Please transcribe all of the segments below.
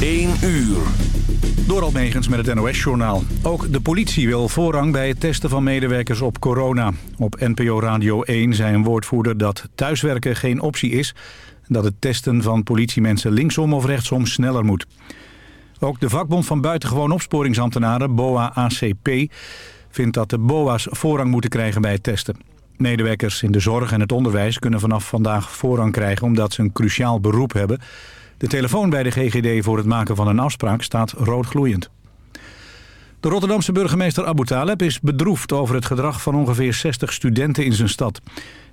1 uur. Door Almegens met het NOS-journaal. Ook de politie wil voorrang bij het testen van medewerkers op corona. Op NPO Radio 1 zei een woordvoerder dat thuiswerken geen optie is... en dat het testen van politiemensen linksom of rechtsom sneller moet. Ook de vakbond van buitengewoon opsporingsambtenaren, BOA-ACP... vindt dat de BOA's voorrang moeten krijgen bij het testen. Medewerkers in de zorg en het onderwijs kunnen vanaf vandaag voorrang krijgen... omdat ze een cruciaal beroep hebben... De telefoon bij de GGD voor het maken van een afspraak staat roodgloeiend. De Rotterdamse burgemeester Abu Taleb is bedroefd over het gedrag van ongeveer 60 studenten in zijn stad.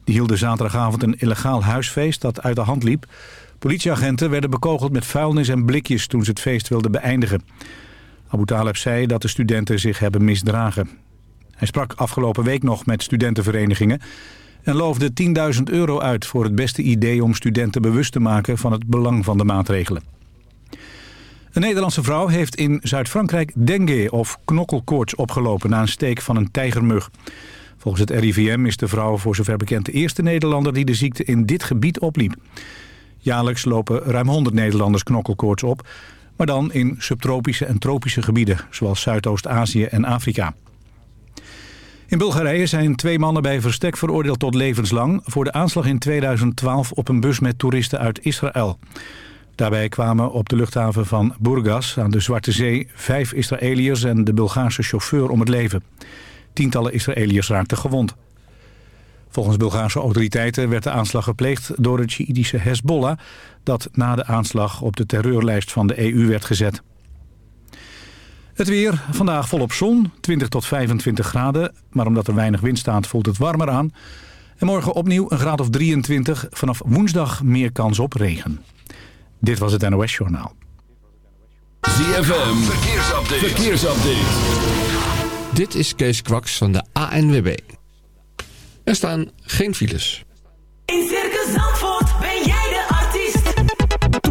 Die hielden zaterdagavond een illegaal huisfeest dat uit de hand liep. Politieagenten werden bekogeld met vuilnis en blikjes toen ze het feest wilden beëindigen. Abu Taleb zei dat de studenten zich hebben misdragen. Hij sprak afgelopen week nog met studentenverenigingen en loofde 10.000 euro uit voor het beste idee om studenten bewust te maken van het belang van de maatregelen. Een Nederlandse vrouw heeft in Zuid-Frankrijk dengue of knokkelkoorts opgelopen na een steek van een tijgermug. Volgens het RIVM is de vrouw voor zover bekend de eerste Nederlander die de ziekte in dit gebied opliep. Jaarlijks lopen ruim 100 Nederlanders knokkelkoorts op, maar dan in subtropische en tropische gebieden zoals Zuidoost-Azië en Afrika. In Bulgarije zijn twee mannen bij verstek veroordeeld tot levenslang... voor de aanslag in 2012 op een bus met toeristen uit Israël. Daarbij kwamen op de luchthaven van Burgas aan de Zwarte Zee... vijf Israëliërs en de Bulgaarse chauffeur om het leven. Tientallen Israëliërs raakten gewond. Volgens Bulgaarse autoriteiten werd de aanslag gepleegd door het Sjiïdische Hezbollah... dat na de aanslag op de terreurlijst van de EU werd gezet. Het weer, vandaag volop zon, 20 tot 25 graden. Maar omdat er weinig wind staat voelt het warmer aan. En morgen opnieuw een graad of 23. Vanaf woensdag meer kans op regen. Dit was het NOS Journaal. ZFM, verkeersupdate. verkeersupdate. Dit is Kees Kwaks van de ANWB. Er staan geen files. In Circus Zandvoort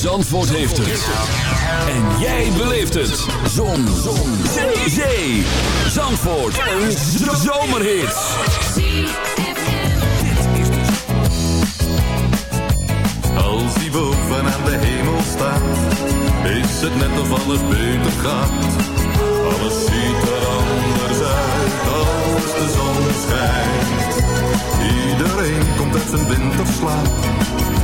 Zandvoort heeft het. En jij beleeft het. Zon. Zon. Zee. Zee. Zandvoort. Een zomerhit. Als die boven aan de hemel staat, is het net of alles beter gaat. Alles ziet er anders uit als de zon schijnt. Iedereen komt uit zijn winterslaap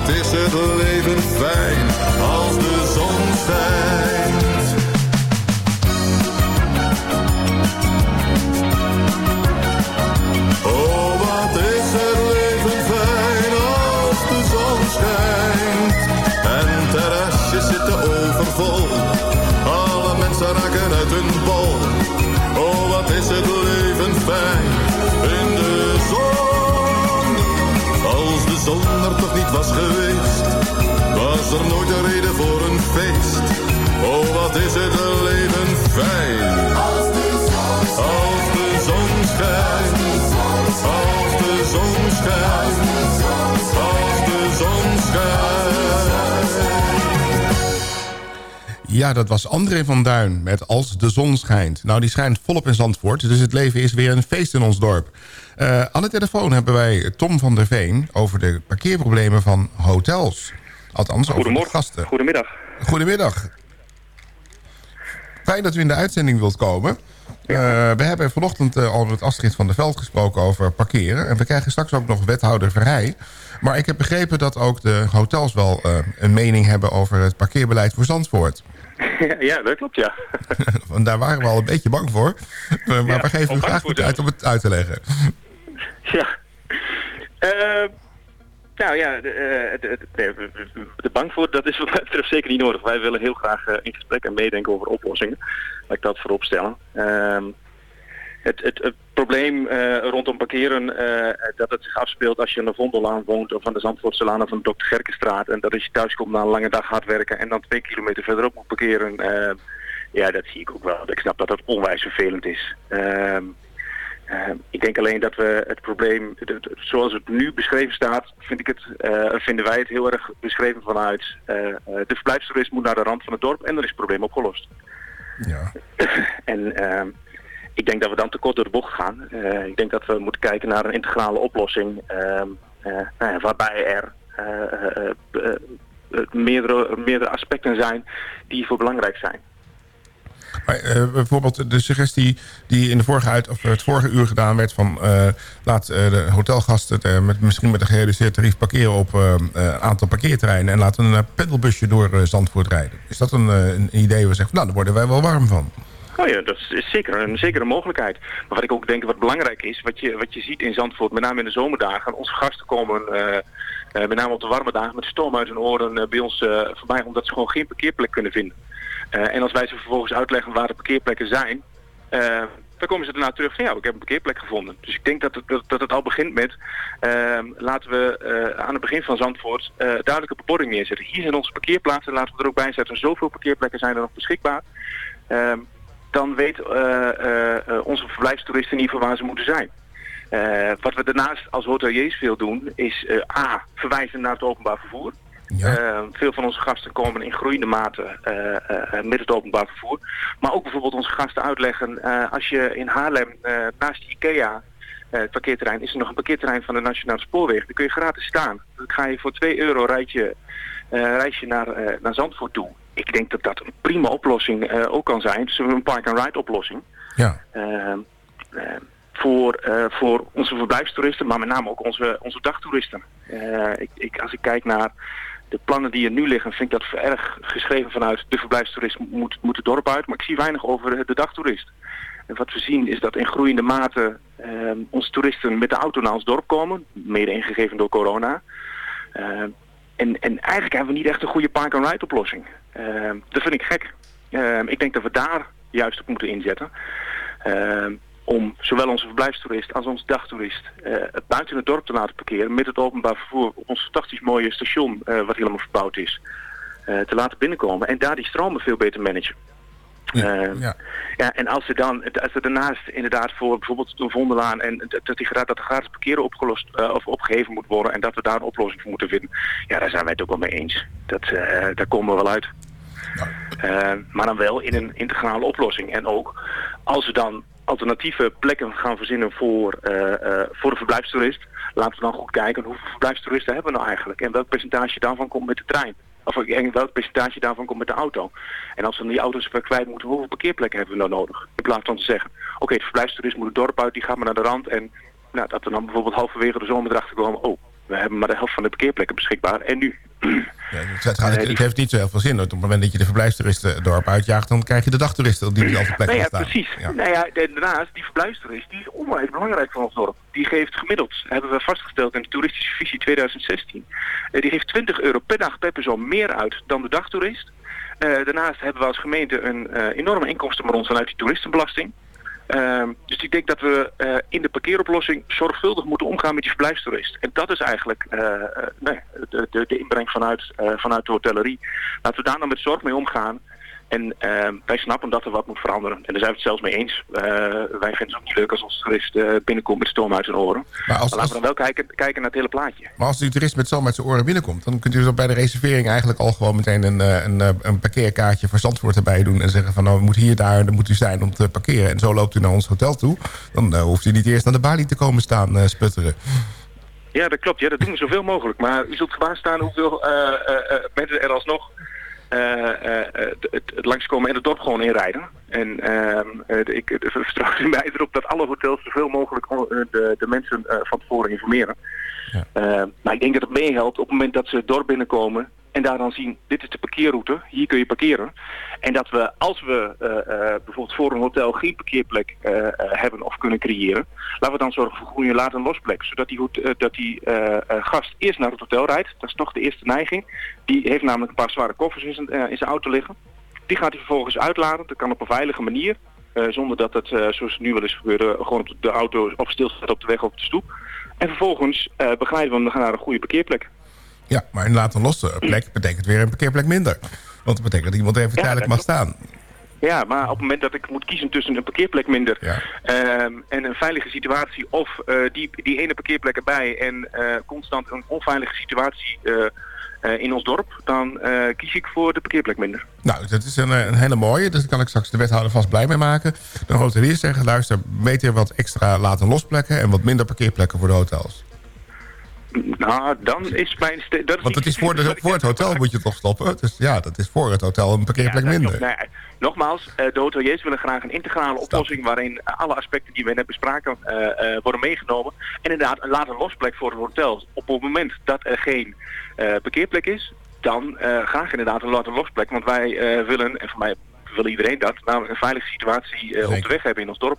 wat is het leven fijn als de zon schijnt. Er toch niet was geweest, was er nooit een reden voor een feest. Oh, wat is het leven fijn. Ja, dat was André van Duin met Als de zon schijnt. Nou, die schijnt volop in Zandvoort, dus het leven is weer een feest in ons dorp. Eh, aan de telefoon hebben wij Tom van der Veen over de parkeerproblemen van hotels. Althans, over de gasten. Goedemiddag. Goedemiddag. Fijn dat u in de uitzending wilt komen. Eh, we hebben vanochtend eh, al met Astrid van der Veld gesproken over parkeren. En we krijgen straks ook nog wethouder Verheij. Maar ik heb begrepen dat ook de hotels wel eh, een mening hebben over het parkeerbeleid voor Zandvoort. ja, dat klopt, ja. Want daar waren we al een beetje bang voor. Maar Ja, we geven u graag de tijd om het uit te leggen. ja. Nou ja, de, eh, de, de, de, bank voor, dat is wat mij betreft zeker niet nodig. Wij willen heel graag eh, in gesprek en meedenken over oplossingen. Laat ik dat voorop stellen. Ehm, het, het, het probleem eh, rondom parkeren, dat het zich afspeelt als je aan de Vondellaan woont of aan de Zandvoortselaan of aan de Dr. Gerkenstraat. En dat als je thuis komt na een lange dag hard werken en dan twee kilometer verderop moet parkeren. eh, ja, dat zie ik ook wel. Ik snap dat dat onwijs vervelend is. Ehm, eh, ik denk alleen dat we het probleem, zoals het nu beschreven staat, vind ik het, eh, vinden wij het heel erg beschreven vanuit eh, eh, de verblijfstoerist moet naar de rand van het dorp en dan is het probleem opgelost. Ja. En ehm, ik denk dat we dan te kort door de bocht gaan. Ik denk dat we moeten kijken naar een integrale oplossing ehm, eh, nou waarbij er meerdere, meerdere aspecten zijn die hiervoor belangrijk zijn. Maar, eh, bijvoorbeeld de suggestie die in de vorige uit, of het vorige uur gedaan werd... van eh, laat eh, de hotelgasten eh, met, misschien met een gereduceerd tarief parkeren... op eh, eh, een aantal parkeerterreinen... en laten een eh, pendelbusje door eh, Zandvoort rijden. Is dat een, eh, een idee waar we zeggen, nou, daar worden wij wel warm van? Oh ja, dat is zeker een, zeker een mogelijkheid. Maar wat ik ook denk wat belangrijk is, wat je, wat je ziet in Zandvoort, met name in de zomerdagen, onze gasten komen, eh, eh, met name op de warme dagen, met stoom uit hun oren eh, bij ons eh, voorbij, omdat ze gewoon geen parkeerplek kunnen vinden. Eh, en als wij ze vervolgens uitleggen waar de parkeerplekken zijn, eh, dan komen ze daarna terug van ja, ik heb een parkeerplek gevonden. Dus ik denk dat het, dat, dat het al begint met, ehm, laten we eh, aan het begin van Zandvoort eh, duidelijke bebording neerzetten. Hier zijn onze parkeerplaatsen, laten we er ook bij zetten. Zoveel parkeerplekken zijn er nog beschikbaar. Ehm, dan weet onze verblijfstoeristen in ieder geval waar ze moeten zijn. Wat we daarnaast als hoteliers veel doen is A, verwijzen naar het openbaar vervoer. Ja. Eh, veel van onze gasten komen in groeiende mate eh, eh, eh, met het openbaar vervoer. Maar ook bijvoorbeeld onze gasten uitleggen, als je in Haarlem naast IKEA, het parkeerterrein, is er nog een parkeerterrein van de Nationale Spoorweg. Daar kun je gratis staan. Dan ga je voor 2 euro rijd je, eh, reis je naar, naar Zandvoort toe. Ik denk dat dat een prima oplossing ook kan zijn. Dus een park-and-ride oplossing. Ja. Eh, eh, voor, voor onze verblijfstoeristen, maar met name ook onze, onze dagtoeristen. Ik, ik, als ik kijk naar de plannen die er nu liggen, vind ik dat erg geschreven vanuit de verblijfstoerist moet, moet het dorp uit. Maar ik zie weinig over de dagtoerist. En wat we zien is dat in groeiende mate eh, onze toeristen met de auto naar ons dorp komen, mede ingegeven door corona. Eh, en, en eigenlijk hebben we niet echt een goede park-and-ride oplossing. Eh, dat vind ik gek. Eh, ik denk dat we daar juist op moeten inzetten. Om zowel onze verblijfstoerist als onze dagtoerist eh, buiten het dorp te laten parkeren met het openbaar vervoer op ons fantastisch mooie station eh, wat helemaal verbouwd is. eh, te laten binnenkomen en daar die stromen veel beter managen. Eh, ja. ja, en als er dan, als er daarnaast inderdaad voor bijvoorbeeld een vondelaan en dat, die, dat de gratis parkeren opgelost of opgeheven moet worden en dat we daar een oplossing voor moeten vinden, ja, daar zijn wij het ook wel mee eens. Dat, daar komen we wel uit. Maar dan wel in een integrale oplossing. En ook als we dan alternatieve plekken gaan verzinnen voor, eh, eh, voor de verblijfstoerist, laten we dan goed kijken hoeveel verblijfstoeristen hebben we nou eigenlijk en welk percentage daarvan komt met de trein. Of en welk percentage daarvan komt met de auto. En als we die auto's weer kwijt moeten, hoeveel parkeerplekken hebben we nou nodig? In plaats van te zeggen, oké, de verblijfstoerist moet het dorp uit, die gaat maar naar de rand. En nou, dat we dan bijvoorbeeld halverwege de zomer erachter komen, oh, we hebben maar de helft van de parkeerplekken beschikbaar. En nu? Ja, het, het gaat- het heeft niet zo heel veel zin. Op het moment dat je de verblijfstoeristen het dorp uitjaagt... dan krijg je de dagtoeristen die niet op de plek Nou ja, staan. precies. Ja. Nou ja, en daarnaast, die verblijfstoerist, die is onwijs belangrijk voor ons dorp. Die geeft gemiddeld, hebben we vastgesteld in de toeristische visie 2016, eh, die geeft 20 euro per dag per persoon meer uit dan de dagtoerist. Eh, daarnaast hebben we als gemeente een eh, enorme inkomstenbron vanuit die toeristenbelasting. Ehm, dus ik denk dat we eh, in de parkeeroplossing zorgvuldig moeten omgaan met die verblijfstoerist. En dat is eigenlijk eh, eh, de, de, de inbreng vanuit, vanuit de hotellerie. Laten we daar nou met zorg mee omgaan. En ehm, wij snappen dat er wat moet veranderen. En daar zijn we het zelfs mee eens. Eh, wij vinden het ook niet leuk als onze toerist eh, binnenkomt met stoom uit zijn oren. Maar Maar, als, laten we dan wel kijken, kijken naar het hele plaatje. maar als die toerist met zo met zijn oren binnenkomt... dan kunt u zo bij de reservering eigenlijk al gewoon meteen een, eh, een, een parkeerkaartje voor Zandvoort erbij doen... en zeggen van nou, we moeten hier, daar, dan moet u zijn om te parkeren. En zo loopt u naar ons hotel toe. Dan hoeft u niet eerst aan de balie te komen staan sputteren. Ja, dat klopt. Ja, dat doen we zoveel mogelijk. Maar u zult verbaasd staan hoeveel mensen er alsnog het, het, het langskomen en het dorp gewoon inrijden. En ehm, eh, ik eh, vertrouw mij erop dat alle hotels zoveel mogelijk eh, de, de mensen eh, van tevoren informeren. Ja. Eh, maar ik denk dat het meehelpt op het moment dat ze het dorp binnenkomen en daar dan zien, dit is de parkeerroute, hier kun je parkeren. En dat we, als we eh, eh, bijvoorbeeld voor een hotel geen parkeerplek eh, hebben of kunnen creëren, laten we dan zorgen voor groene laat een losplek. Zodat die, dat die gast eerst naar het hotel rijdt. Dat is toch de eerste neiging. Die heeft namelijk een paar zware koffers in zijn, in zijn auto liggen. Die gaat hij vervolgens uitladen. Dat kan op een veilige manier. zonder dat het, zoals het nu wel eens gebeurde, gewoon op de auto op stilstaat op de weg op de stoep. En vervolgens begeleiden we hem naar een goede parkeerplek. Ja, maar een laat een losse plek betekent weer een parkeerplek minder. Want dat betekent dat iemand even Ja, tijdelijk mag staan. Ja, maar op het moment dat ik moet kiezen tussen een parkeerplek minder Ja. ehm, en een veilige situatie of eh, die, die ene parkeerplek erbij en eh, constant een onveilige situatie eh, in ons dorp, dan kies ik voor de parkeerplek minder. Nou, dat is een, een hele mooie. Dus daar kan ik straks de wethouder vast blij mee maken. De hoteliers zeggen, luister, beter wat extra laten losplekken... en wat minder parkeerplekken voor de hotels. Nou, dan is mijn... Dat is Want het is voor, de, voor het hotel moet je toch stoppen. Dus ja, dat is voor het hotel een parkeerplek Ja, minder. Nee, nogmaals, eh, de hoteliers willen graag een integrale oplossing waarin alle aspecten die we net bespraken eh, eh, worden meegenomen. En inderdaad, een later losplek voor het hotel. Op het moment dat er geen eh, parkeerplek is, dan graag inderdaad een later losplek. Want wij willen, en voor mij wil iedereen dat, namelijk een veilige situatie op de weg hebben in ons dorp.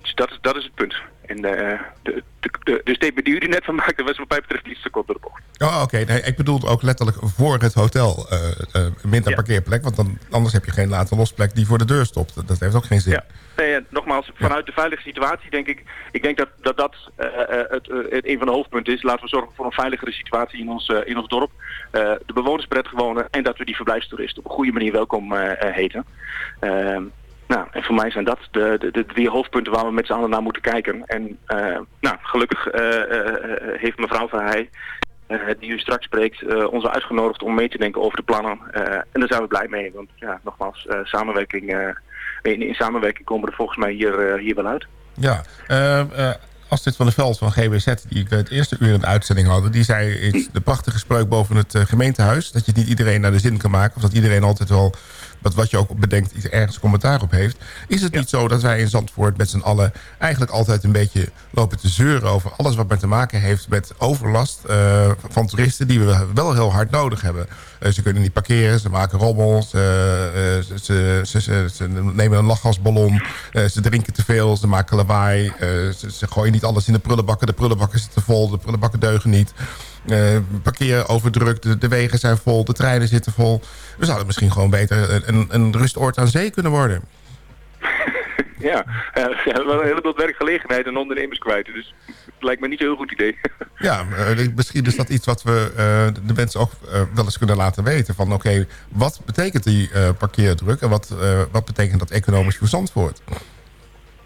Dus dat is, dat is het punt. En eh, de, de, de, de statement die u er net van maakte was wat mij betreft iets te kort door de bocht. Oh, oké. Nee, ik bedoel ook letterlijk voor het hotel eh, eh, minder Ja. parkeerplek. Want dan, anders heb je geen later losplek die voor de deur stopt. Dat, heeft ook geen zin. Ja. Nee, nogmaals, vanuit de veilige situatie denk ik... Ik denk dat dat, dat het, het een van de hoofdpunten is. Laten we zorgen voor een veiligere situatie in ons, in ons dorp. De bewoners prettig wonen en dat we die verblijfstoeristen op een goede manier welkom heten. Nou, en voor mij zijn dat de, de, de drie hoofdpunten waar we met z'n allen naar moeten kijken. En eh, nou, gelukkig eh, eh, heeft mevrouw Verheij, die u straks spreekt, eh, ons uitgenodigd om mee te denken over de plannen. En daar zijn we blij mee, want ja, nogmaals, samenwerking, in, in samenwerking komen we er volgens mij hier, hier wel uit. Ja, Astrid van der Veld van GWZ, die ik het eerste uur in de uitzending hadden... die zei iets, de prachtige spreuk boven het eh, gemeentehuis... dat je niet iedereen naar de zin kan maken... of dat iedereen altijd wel, wat, wat je ook bedenkt, iets ergens commentaar op heeft. Is het niet zo dat wij in Zandvoort met z'n allen... eigenlijk altijd een beetje lopen te zeuren over alles wat maar te maken heeft... met overlast eh, van toeristen die we wel heel hard nodig hebben. Eh, ze kunnen niet parkeren, ze maken rommels, eh, ze, ze, ze, ze- nemen een lachgasballon, ze drinken te veel, ze maken lawaai, ze, gooien niet alles in de prullenbakken, de prullenbakken zitten vol, de prullenbakken deugen niet. Eh parkeer overdrukt, de, de wegen zijn vol, de treinen zitten vol. We zouden misschien gewoon beter een, een rustoord aan zee kunnen worden. Ja, eh, we hebben wel een heleboel werkgelegenheid en ondernemers kwijt. Dus het lijkt me niet een heel goed idee. Ja, eh, misschien is dat iets wat we eh, de mensen ook eh, wel eens kunnen laten weten. Van oké, wat betekent die eh, parkeerdruk en wat, eh, wat betekent dat economisch voor Zandvoort?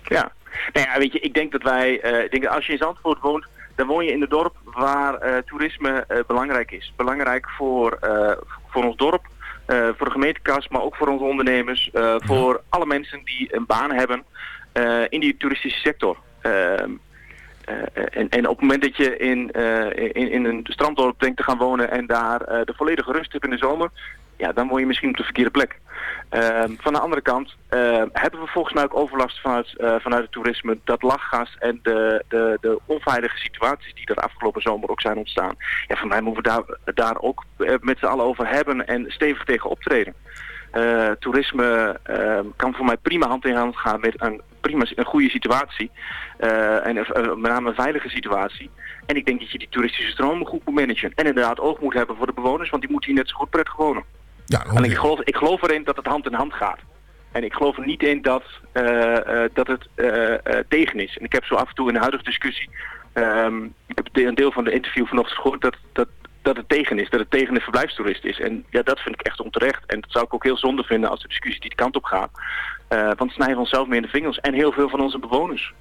Ja, nou ja, weet je, ik denk dat wij, eh, ik denk dat als je in Zandvoort woont, dan woon je in een dorp waar eh, toerisme eh, belangrijk is. Belangrijk voor, eh, voor ons dorp, eh, voor de gemeentekas, maar ook voor onze ondernemers, eh, voor alle mensen die een baan hebben eh, in die toeristische sector. Eh, en, en op het moment dat je in, eh, in, in een stranddorp denkt te gaan wonen en daar eh, de volledige rust hebt in de zomer, ja, dan word je misschien op de verkeerde plek. Ehm, van de andere kant hebben we volgens mij ook overlast vanuit, vanuit het toerisme, dat lachgas en de, de, de onveilige situaties die er afgelopen zomer ook zijn ontstaan. Ja, van mij moeten we daar, daar ook met z'n allen over hebben en stevig tegen optreden. Toerisme ehm, kan voor mij prima hand in hand gaan met een, prima, een goede situatie. eh, en eh, met name een veilige situatie. En ik denk dat je die toeristische stromen goed moet managen. En inderdaad oog moet hebben voor de bewoners, want die moeten hier net zo goed prettig wonen. Ja, je. ik geloof, ik geloof erin dat het hand in hand gaat. En ik geloof er niet in dat, eh, dat het tegen is. En ik heb zo af en toe in de huidige discussie, ehm, ik heb een deel van de interview vanochtend gehoord, dat, dat, dat het tegen is. Dat het tegen de verblijfstoerist is. En ja, dat vind ik echt onterecht. En dat zou ik ook heel zonde vinden als de discussie die kant op gaat. Eh, want snijden we onszelf meer in de vingers. En heel veel van onze bewoners.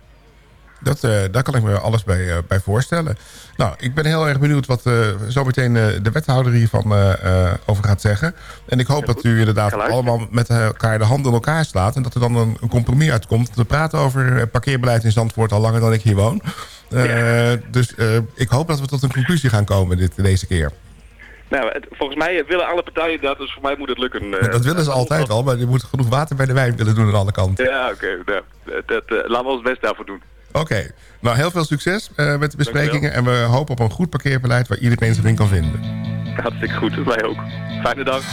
Dat, eh, daar kan ik me alles bij, eh, bij voorstellen. Nou, ik ben heel erg benieuwd wat eh zometeen de wethouder hiervan over gaat zeggen. En ik hoop dat u inderdaad allemaal met elkaar de handen in elkaar slaat. En dat er dan een, een compromis uitkomt. We praten over parkeerbeleid in Zandvoort al langer dan ik hier woon. Dus ik hoop dat we tot een conclusie gaan komen dit, deze keer. Nou, het- volgens mij willen alle partijen dat, dus voor mij moet het lukken. dat willen ze altijd al, maar je moet genoeg water bij de wijn willen doen aan alle kanten. Ja, oké. nou, dat, eh, laten we ons best daarvoor doen. Oké, nou heel veel succes eh, met de besprekingen. En we hopen op een goed parkeerbeleid waar iedereen zich in kan vinden. Hartstikke goed, wij ook. Fijne dag.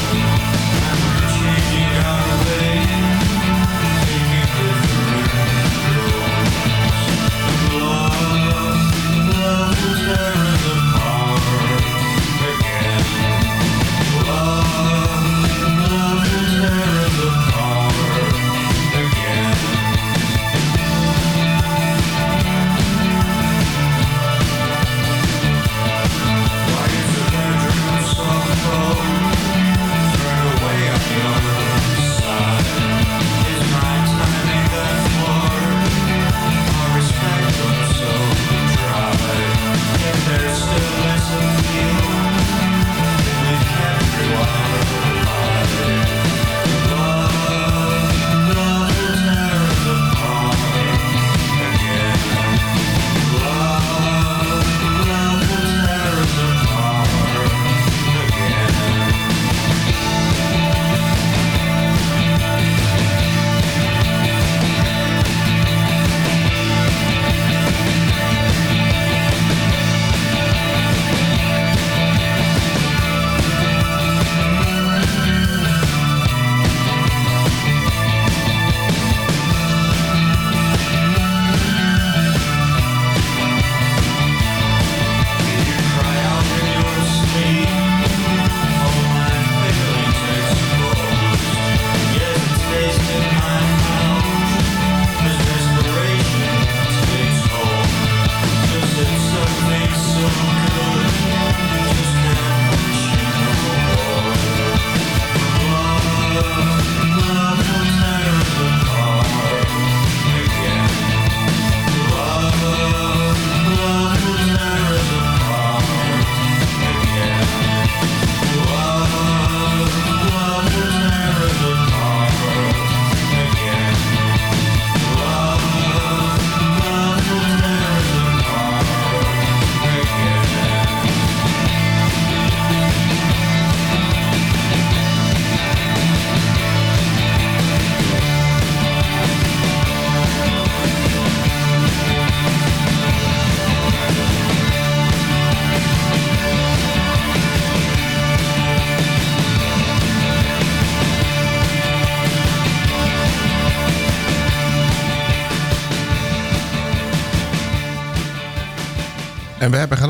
Yeah.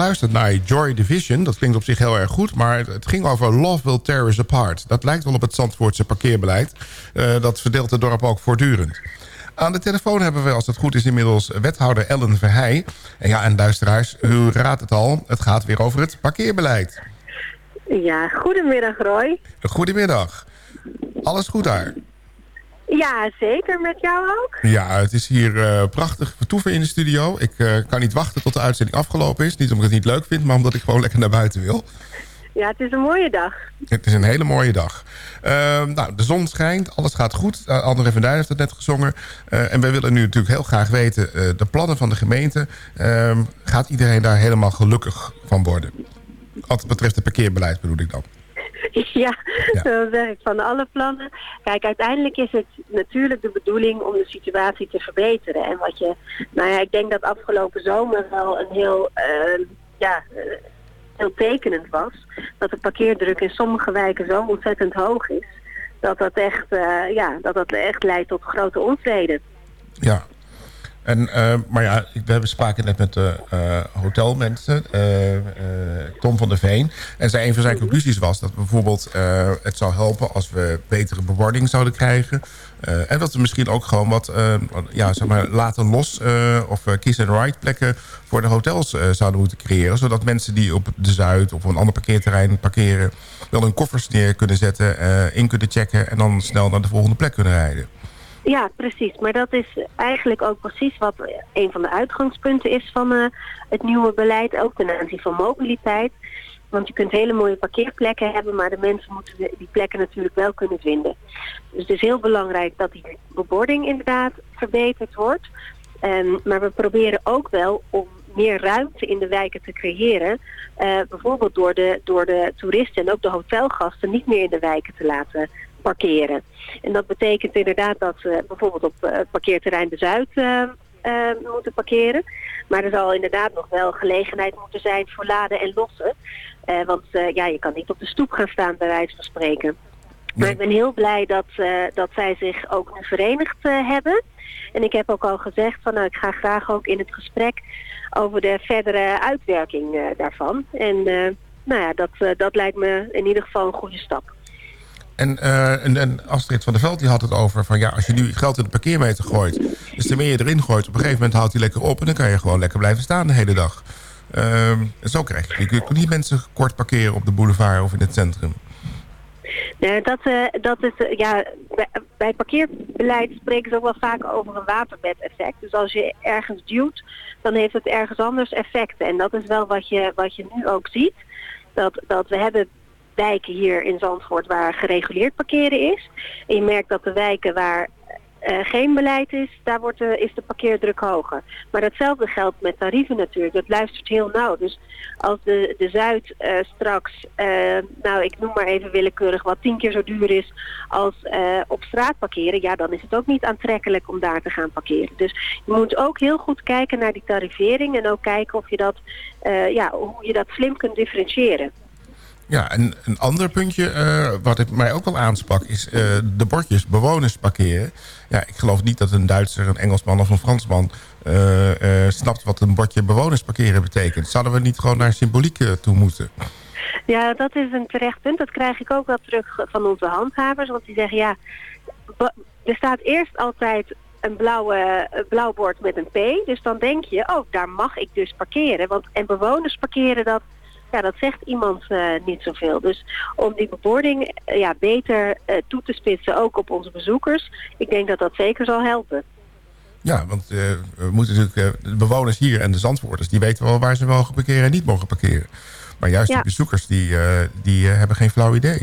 Geluisterd naar Joy Division. Dat klinkt op zich heel erg goed, maar het ging over Love Will Tear Us Apart. Dat lijkt wel op het Zandvoortse parkeerbeleid. Eh, dat verdeelt het dorp ook voortdurend. Aan de telefoon hebben we, als het goed is, inmiddels wethouder Ellen Verheij. En ja, en luisteraars, u raadt het al, het gaat weer over het parkeerbeleid. Ja, goedemiddag Roy. Goedemiddag. Alles goed daar? Ja, zeker. Met jou ook? Ja, het is hier eh, prachtig vertoeven in de studio. Ik eh, kan niet wachten tot de uitzending afgelopen is. Niet omdat ik het niet leuk vind, maar omdat ik gewoon lekker naar buiten wil. Ja, het is een mooie dag. Het is een hele mooie dag. Ehm, nou, de zon schijnt, alles gaat goed. Uh, André van Duin heeft het net gezongen. En wij willen nu natuurlijk heel graag weten... de plannen van de gemeente... ehm, gaat iedereen daar helemaal gelukkig van worden? Wat betreft het parkeerbeleid bedoel ik dan. Ja, zo ik van alle plannen. Kijk, uiteindelijk is het natuurlijk de bedoeling om de situatie te verbeteren. En wat je, nou ja, ik denk dat afgelopen zomer wel een heel, eh, ja, eh, heel tekenend was. Dat de parkeerdruk in sommige wijken zo ontzettend hoog is. Dat dat echt, eh, ja, dat dat echt leidt tot grote onvrede. Ja. En, eh, maar ja, we hebben spraken net met de eh, hotelmensen, eh, eh, Tom van der Veen. En zijn, een van zijn conclusies was dat bijvoorbeeld het zou helpen als we betere bewording zouden krijgen. En dat we misschien ook gewoon wat ja, zeg maar, laten los of kiss-and-ride plekken voor de hotels zouden moeten creëren. Zodat mensen die op de Zuid of op een ander parkeerterrein parkeren... wel hun koffers neer kunnen zetten, in kunnen checken... en dan snel naar de volgende plek kunnen rijden. Ja, precies. Maar dat is eigenlijk ook precies wat een van de uitgangspunten is van eh, het nieuwe beleid, ook ten aanzien van mobiliteit. Want je kunt hele mooie parkeerplekken hebben, maar de mensen moeten die plekken natuurlijk wel kunnen vinden. Dus het is heel belangrijk dat die bebording inderdaad verbeterd wordt. Maar we proberen ook wel om meer ruimte in de wijken te creëren. eh, bijvoorbeeld door de, door de toeristen en ook de hotelgasten niet meer in de wijken te laten parkeren. En dat betekent inderdaad dat ze bijvoorbeeld op eh, het parkeerterrein de Zuid eh, eh, moeten parkeren. Maar er zal inderdaad nog wel gelegenheid moeten zijn voor laden en lossen. Want ja, je kan niet op de stoep gaan staan bij wijze van spreken. Maar ik ben heel blij dat, dat zij zich ook nu verenigd hebben. En ik heb ook al gezegd van nou, ik ga graag ook in het gesprek over de verdere uitwerking daarvan. En nou ja, dat, dat lijkt me in ieder geval een goede stap. En, eh, en, Astrid van der Veld die had het over van ja, als je nu geld in de parkeermeter gooit, dus te meer je erin gooit, op een gegeven moment houdt hij lekker op en dan kan je gewoon lekker blijven staan de hele dag. Ehm, zo krijg je. Je kunt niet mensen kort parkeren op de boulevard of in het centrum. Nee, dat, eh, dat is, eh, ja, bij, bij parkeerbeleid spreken ze ook wel vaak over een waterbed-effect. Dus als je ergens duwt, dan heeft het ergens anders effecten. En dat is wel wat je, wat je nu ook ziet. Dat, dat we hebben wijken hier in Zandvoort waar gereguleerd parkeren is. En je merkt dat de wijken waar eh, geen beleid is, daar wordt de, is de parkeerdruk hoger. Maar datzelfde geldt met tarieven natuurlijk. Dat luistert heel nauw. Dus als de, de Zuid eh, straks, eh, nou ik noem maar even willekeurig, wat tien keer zo duur is als eh, op straat parkeren, ja dan is het ook niet aantrekkelijk om daar te gaan parkeren. Dus je moet ook heel goed kijken naar die tarivering en ook kijken of je dat, eh, ja, hoe je dat slim kunt differentiëren. Ja, en een ander puntje eh, wat ik mij ook wel aansprak is eh, de bordjes bewoners parkeren. Ja, ik geloof niet dat een Duitser, een Engelsman of een Fransman eh, snapt wat een bordje bewoners parkeren betekent. Zouden we niet gewoon naar symboliek toe moeten? Ja, dat is een terecht punt. Dat krijg ik ook wel terug van onze handhavers. Want die zeggen, ja, er staat eerst altijd een blauwe, blauw bord met een P. Dus dan denk je, oh, daar mag ik dus parkeren. Want, en bewoners parkeren, dat, ja, dat zegt iemand eh, niet zoveel. Dus om die bebording eh, ja, beter eh, toe te spitsen, ook op onze bezoekers. Ik denk dat dat zeker zal helpen. Ja, want we moeten natuurlijk de bewoners hier en de zandwoorders... die weten wel waar ze mogen parkeren en niet mogen parkeren. Maar juist Ja. die bezoekers, die, die hebben geen flauw idee.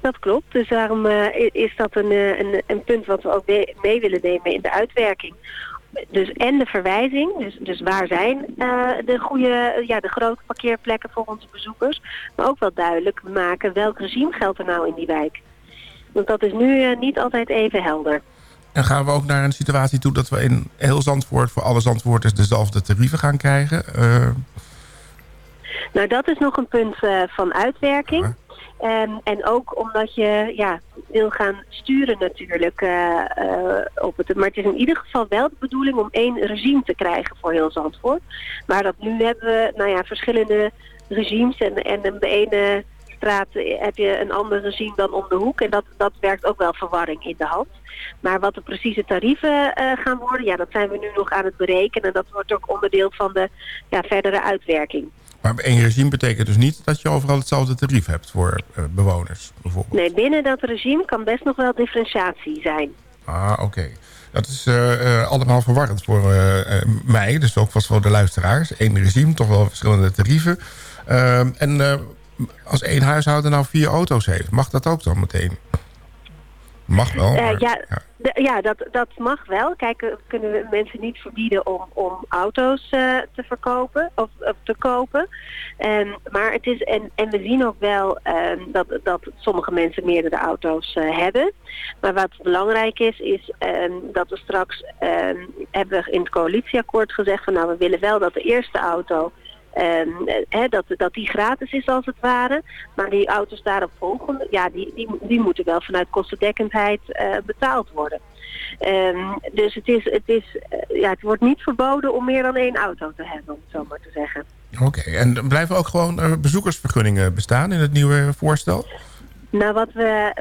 Dat klopt. Dus daarom is dat een, een, een punt wat we ook mee, mee willen nemen in de uitwerking. Dus en de verwijzing, dus, dus waar zijn eh, de goede, ja, de grote parkeerplekken voor onze bezoekers. Maar ook wel duidelijk maken welk regime geldt er nou in die wijk. Want dat is nu eh, niet altijd even helder. En gaan we ook naar een situatie toe dat we in heel Zandvoort... voor alle Zandvoorters dezelfde tarieven gaan krijgen? Eh, Nou, dat is nog een punt van uitwerking. En, en ook omdat je ja, wil gaan sturen natuurlijk eh, eh, op het. Maar het is in ieder geval wel de bedoeling om één regime te krijgen voor heel Zandvoort. Maar dat nu hebben we nou ja, verschillende regimes en, en de ene straat heb je een ander regime dan om de hoek. En dat, dat werkt ook wel verwarring in de hand. Maar wat de precieze tarieven eh, gaan worden, ja, dat zijn we nu nog aan het berekenen. En dat wordt ook onderdeel van de ja, verdere uitwerking. Maar één regime betekent dus niet dat je overal hetzelfde tarief hebt voor eh, bewoners, bijvoorbeeld. Nee, binnen dat regime kan best nog wel differentiatie zijn. Ah, oké. Dat is eh, eh, allemaal verwarrend voor mij, dus ook vast voor de luisteraars. Eén regime, toch wel verschillende tarieven. Ehm, en als één huishouden nou vier auto's heeft, mag dat ook dan meteen? Mag wel, Eh, ja, ja dat, dat mag wel. Kijk, eh, kunnen we mensen niet verbieden om, om auto's eh, te verkopen of, of te kopen. Ehm, maar het is, en, en we zien ook wel ehm, dat, dat sommige mensen meerdere auto's hebben. Maar wat belangrijk is, is ehm, dat we straks, hebben we in het coalitieakkoord gezegd van nou we willen wel dat de eerste auto hè, dat, dat die gratis is als het ware. Maar die auto's daarop volgen, ja, die, die, die moeten wel vanuit kostendekkendheid eh, betaald worden. Ehm, dus het, is, het, is, eh, ja, het wordt niet verboden om meer dan één auto te hebben, om het zo maar te zeggen. Oké, en blijven ook gewoon eh, bezoekersvergunningen bestaan in het nieuwe voorstel? Nou, wat we.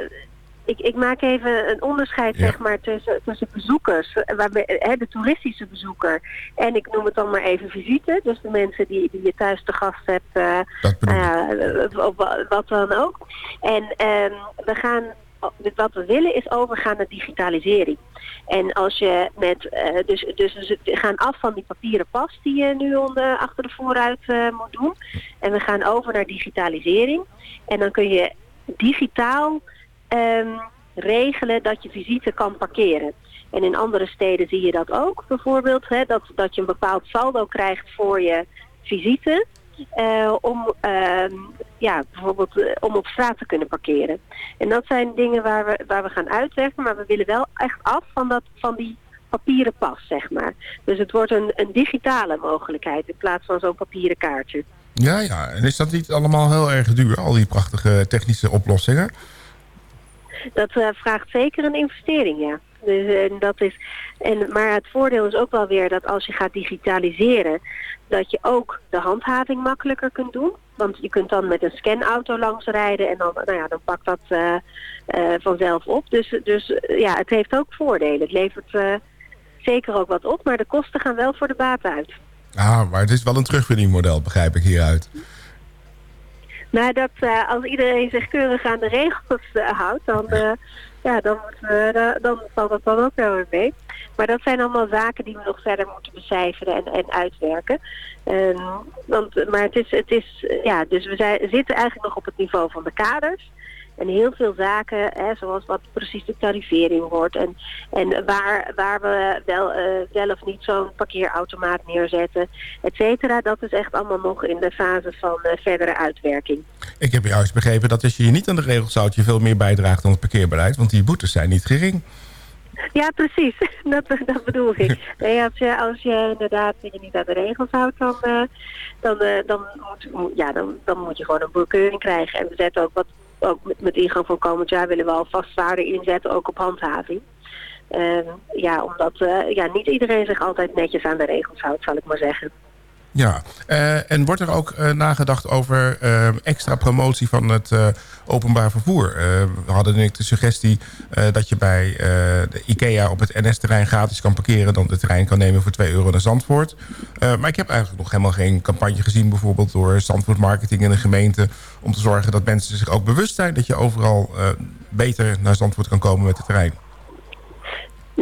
Ik, ik maak even een onderscheid Ja. zeg maar, tussen, tussen bezoekers, eh, waarbij, hè, de toeristische bezoeker en ik noem het dan maar even visite. Dus de mensen die, die je thuis te gast hebt, eh, nou eh, wa- wat dan ook. En ehm, we gaan, wat we willen is overgaan naar digitalisering. En als je met, eh, dus, dus we gaan af van die papieren pas die je nu onder, achter de vooruit eh, moet doen. En we gaan over naar digitalisering. En dan kun je digitaal ehm, regelen dat je visite kan parkeren. En in andere steden zie je dat ook bijvoorbeeld. Hè, dat, dat je een bepaald saldo krijgt voor je visite. eh, om, ehm, ja, bijvoorbeeld, eh, om op straat te kunnen parkeren. En dat zijn dingen waar we, waar we gaan uitwerken. Maar we willen wel echt af van, dat, van die papieren pas, zeg maar. Dus het wordt een, een digitale mogelijkheid in plaats van zo'n papieren kaartje. Ja, ja. En is dat niet allemaal heel erg duur, al die prachtige technische oplossingen? Dat eh, vraagt zeker een investering, ja. Dus, eh, dat is, en, maar het voordeel is ook wel weer dat als je gaat digitaliseren, dat je ook de handhaving makkelijker kunt doen. Want je kunt dan met een scanauto langs rijden en dan, nou ja, dan pakt dat eh, vanzelf op. Dus, dus ja, het heeft ook voordelen. Het levert zeker ook wat op, maar de kosten gaan wel voor de baat uit. Ah, maar het is wel een terugwinningmodel, begrijp ik hieruit. Maar dat eh, als iedereen zich keurig aan de regels eh, houdt, dan, eh, ja, dan, dan valt dat dan ook wel weer mee. Maar dat zijn allemaal zaken die we nog verder moeten becijferen en, en uitwerken. Want, maar het is, het is, ja, dus we zijn, zitten eigenlijk nog op het niveau van de kaders. En heel veel zaken, hè, zoals wat precies de tarivering wordt en, en waar, waar we wel, eh, wel of niet zo'n parkeerautomaat neerzetten, et cetera. Dat is echt allemaal nog in de fase van eh, verdere uitwerking. Ik heb juist begrepen dat als je je niet aan de regels houdt... je veel meer bijdraagt dan het parkeerbeleid, want die boetes zijn niet gering. Ja, precies. Dat, dat bedoel ik. Nee, als, je, als je inderdaad je niet aan de regels houdt, dan, eh, dan, dan, moet, ja, dan, dan moet je gewoon een bekeuring krijgen. En we zetten ook wat, ook met, ingang van komend jaar willen we al vastwaarden inzetten, ook op handhaving. Ehm, ja, omdat eh, ja, niet iedereen zich altijd netjes aan de regels houdt, zal ik maar zeggen. Ja, eh, en wordt er ook eh, nagedacht over eh, extra promotie van het openbaar vervoer? We hadden net de suggestie dat je bij de IKEA op het NS-terrein gratis kan parkeren... dan de trein kan nemen voor 2 euro naar Zandvoort. Maar ik heb eigenlijk nog helemaal geen campagne gezien... bijvoorbeeld door Zandvoort Marketing en de gemeente... om te zorgen dat mensen zich ook bewust zijn... dat je overal beter naar Zandvoort kan komen met de trein.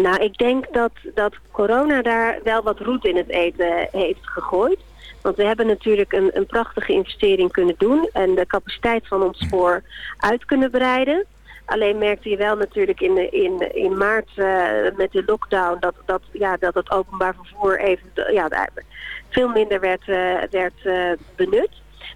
Nou, ik denk dat, dat corona daar wel wat roet in het eten heeft gegooid. Want we hebben natuurlijk een, een prachtige investering kunnen doen en de capaciteit van ons spoor uit kunnen breiden. Alleen merkte je wel natuurlijk in, in, in maart eh, met de lockdown dat, dat, ja, dat het openbaar vervoer even ja, veel minder werd, eh, werd eh, benut.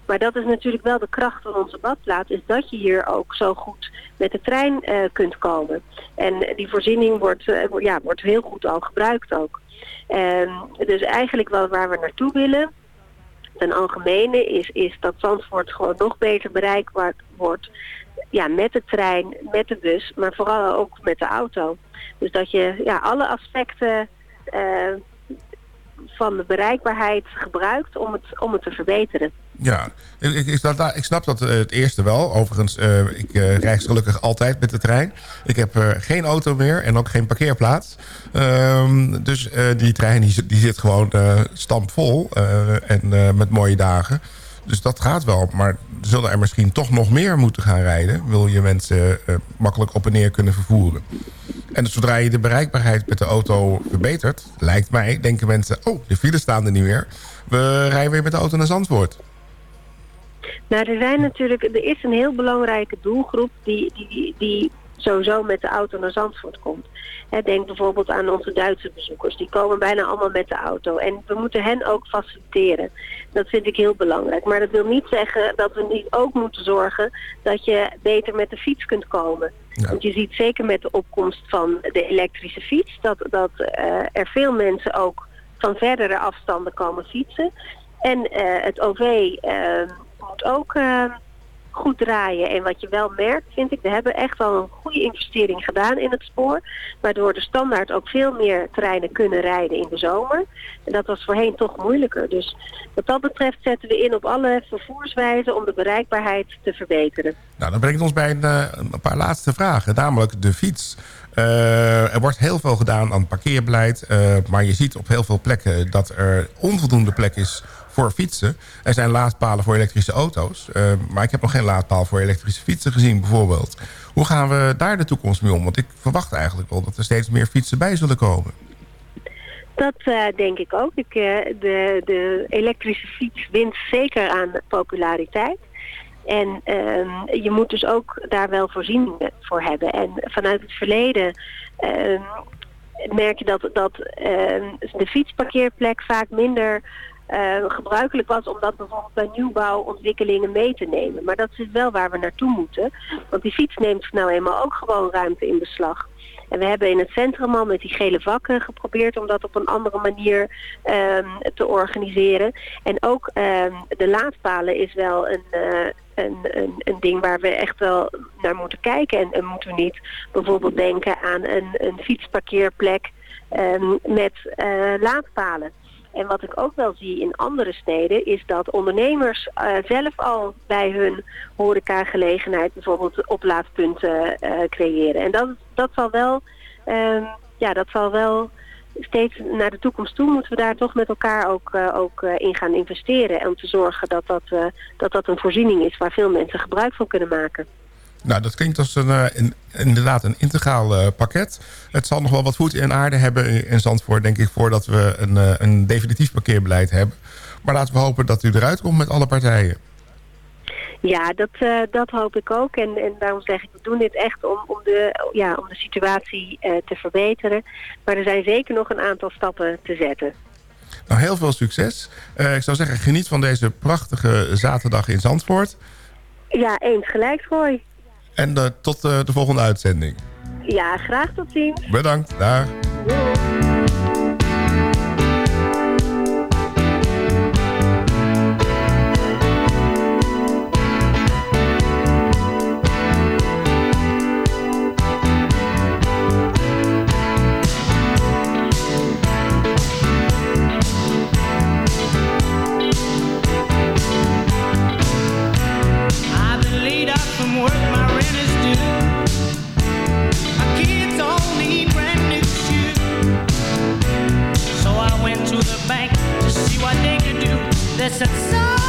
Maar dat is natuurlijk wel de kracht van onze badplaats, is dat je hier ook zo goed met de trein eh, kunt komen. En die voorziening wordt, eh, ja, wordt heel goed al gebruikt ook. Ehm, dus eigenlijk wel waar we naartoe willen, ten algemene is, is dat Zandvoort gewoon nog beter bereikbaar wordt. Ja, met de trein, met de bus, maar vooral ook met de auto. Dus dat je ja, alle aspecten eh, van de bereikbaarheid gebruikt om het, om het te verbeteren. Ja, ik, ik, snap- ik snap dat eh, het eerste wel. Overigens, eh, ik eh, reis gelukkig altijd met de trein. Ik heb geen auto meer en ook geen parkeerplaats. Ehm, dus die trein die, die zit gewoon stampvol en met mooie dagen. Dus dat gaat wel. Maar zullen er misschien toch nog meer moeten gaan rijden? Wil je mensen eh, makkelijk op en neer kunnen vervoeren? En zodra je de bereikbaarheid met de auto verbetert... lijkt mij, denken mensen... oh, de files staan er niet meer. We rijden weer met de auto naar Zandvoort. Nou, er zijn natuurlijk, er is een heel belangrijke doelgroep die, die, die sowieso met de auto naar Zandvoort komt. Hè, denk bijvoorbeeld aan onze Duitse bezoekers. Die komen bijna allemaal met de auto. En we moeten hen ook faciliteren. Dat vind ik heel belangrijk. Maar dat wil niet zeggen dat we niet ook moeten zorgen dat je beter met de fiets kunt komen. Want je ziet zeker met de opkomst van de elektrische fiets dat, dat eh, er veel mensen ook van verdere afstanden komen fietsen. En eh, het OV eh, moet ook goed draaien. En wat je wel merkt, vind ik, we hebben echt wel een goede investering gedaan in het spoor. Waardoor de standaard ook veel meer treinen kunnen rijden in de zomer. En dat was voorheen toch moeilijker. Dus wat dat betreft zetten we in op alle vervoerswijzen om de bereikbaarheid te verbeteren. Nou, dat brengt ons bij een, eh, een paar laatste vragen. Namelijk de fiets. Eh, er wordt heel veel gedaan aan parkeerbeleid. eh, maar je ziet op heel veel plekken dat er onvoldoende plek is voor fietsen. Er zijn laadpalen voor elektrische auto's. eh, maar ik heb nog geen laadpaal voor elektrische fietsen gezien bijvoorbeeld. Hoe gaan we daar de toekomst mee om? Want ik verwacht eigenlijk wel dat er steeds meer fietsen bij zullen komen. Dat eh, denk ik ook. Ik, eh, de, de elektrische fiets wint zeker aan populariteit. En ehm, je moet dus ook daar wel voorzieningen voor hebben. En vanuit het verleden ehm, merk je dat, dat ehm, de fietsparkeerplek vaak minder eh, gebruikelijk was om dat bijvoorbeeld bij nieuwbouwontwikkelingen mee te nemen. Maar dat is wel waar we naartoe moeten. Want die fiets neemt nou eenmaal ook gewoon ruimte in beslag. En we hebben in het centrum al met die gele vakken geprobeerd om dat op een andere manier ehm, te organiseren. En ook ehm, de laadpalen is wel een, eh, een, een, een ding waar we echt wel naar moeten kijken. En, en moeten we niet bijvoorbeeld denken aan een, een fietsparkeerplek ehm, met eh, laadpalen. En wat ik ook wel zie in andere steden is dat ondernemers eh, zelf al bij hun horecagelegenheid bijvoorbeeld oplaadpunten eh, creëren. En dat, dat zal wel, ehm, ja, dat zal wel steeds naar de toekomst toe moeten we daar toch met elkaar ook, eh, ook in gaan investeren. En om te zorgen dat dat, dat dat een voorziening is waar veel mensen gebruik van kunnen maken. Nou, dat klinkt als een, eh, een- inderdaad een integraal eh, pakket. Het zal nog wel wat voet in aarde hebben in Zandvoort, denk ik... voordat we een, eh, een definitief parkeerbeleid hebben. Maar laten we hopen dat u eruit komt met alle partijen. Ja, dat, dat hoop ik ook. En, en daarom zeg ik, we doen dit echt om, om, de, ja, om de situatie te verbeteren. Maar er zijn zeker nog een aantal stappen te zetten. Nou, heel veel succes. Ik zou zeggen, geniet van deze prachtige zaterdag in Zandvoort. Ja, eens gelijk, Roy. En eh, tot eh, de volgende uitzending. Ja, graag tot ziens. Bedankt. Dag. I've bank to see what they could do. They said, son,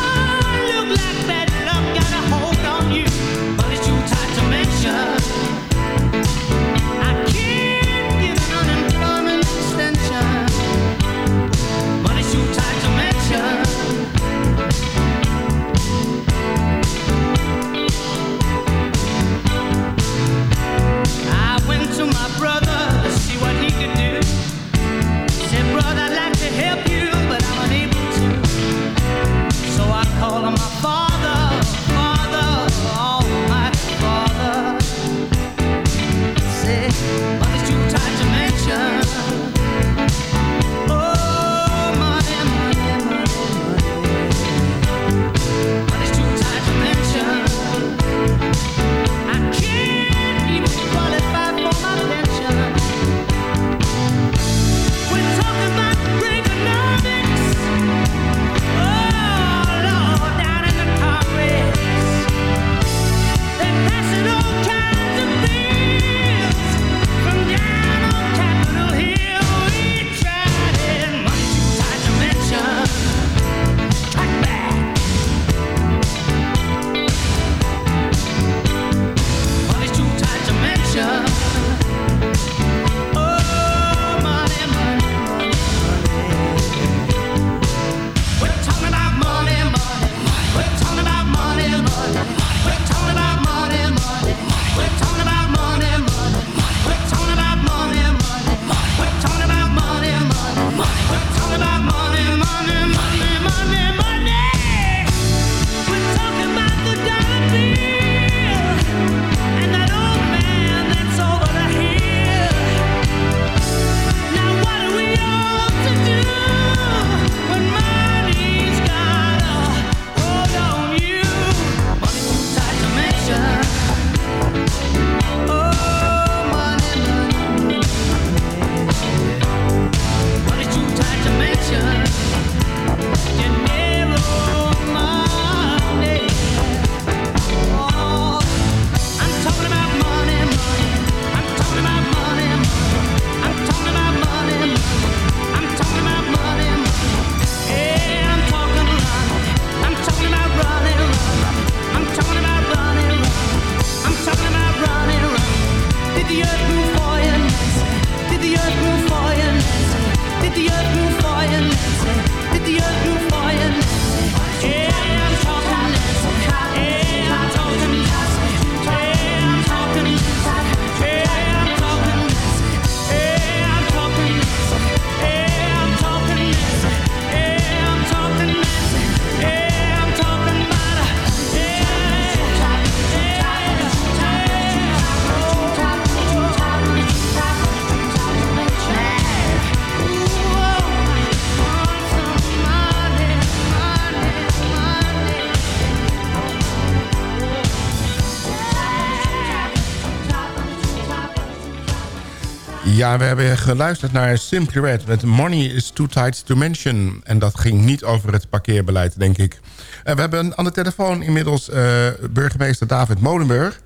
Ja, we hebben geluisterd naar Simply Red met Money is too tight to mention. En dat ging niet over het parkeerbeleid, denk ik. En we hebben aan de telefoon inmiddels eh, burgemeester David Molenburg.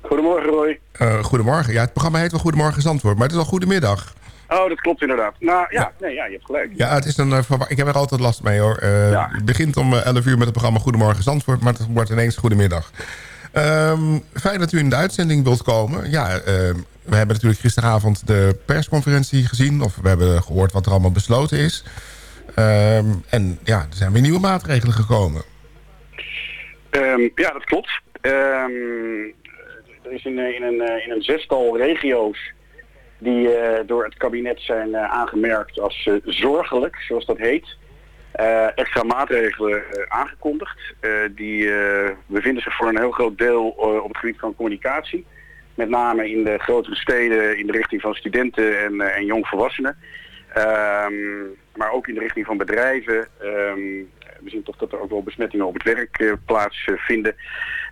Goedemorgen Roy. Uh, goedemorgen. Ja, het programma heet wel Goedemorgen Zandvoort, maar het is al goedemiddag. Oh, dat klopt inderdaad. Nou ja, Nee, ja je hebt gelijk. Ja, het is een, uh, ik heb er altijd last mee hoor. Het begint om 11 uur met het programma Goedemorgen Zandvoort, maar het wordt ineens Goedemiddag. Um, fijn dat u in de uitzending wilt komen. Ja, uh, we hebben natuurlijk gisteravond de persconferentie gezien. Of we hebben gehoord wat er allemaal besloten is. Um, en ja, er zijn weer nieuwe maatregelen gekomen. Um, ja, dat klopt. er is in, in, een, in een zestal regio's die uh, door het kabinet zijn aangemerkt als zorgelijk, zoals dat heet. extra maatregelen aangekondigd. die bevinden zich voor een heel groot deel op het gebied van communicatie. Met name in de grotere steden in de richting van studenten en, en jongvolwassenen. Um, maar ook in de richting van bedrijven. Um, we zien toch dat er ook wel besmettingen op het werk uh, plaatsvinden.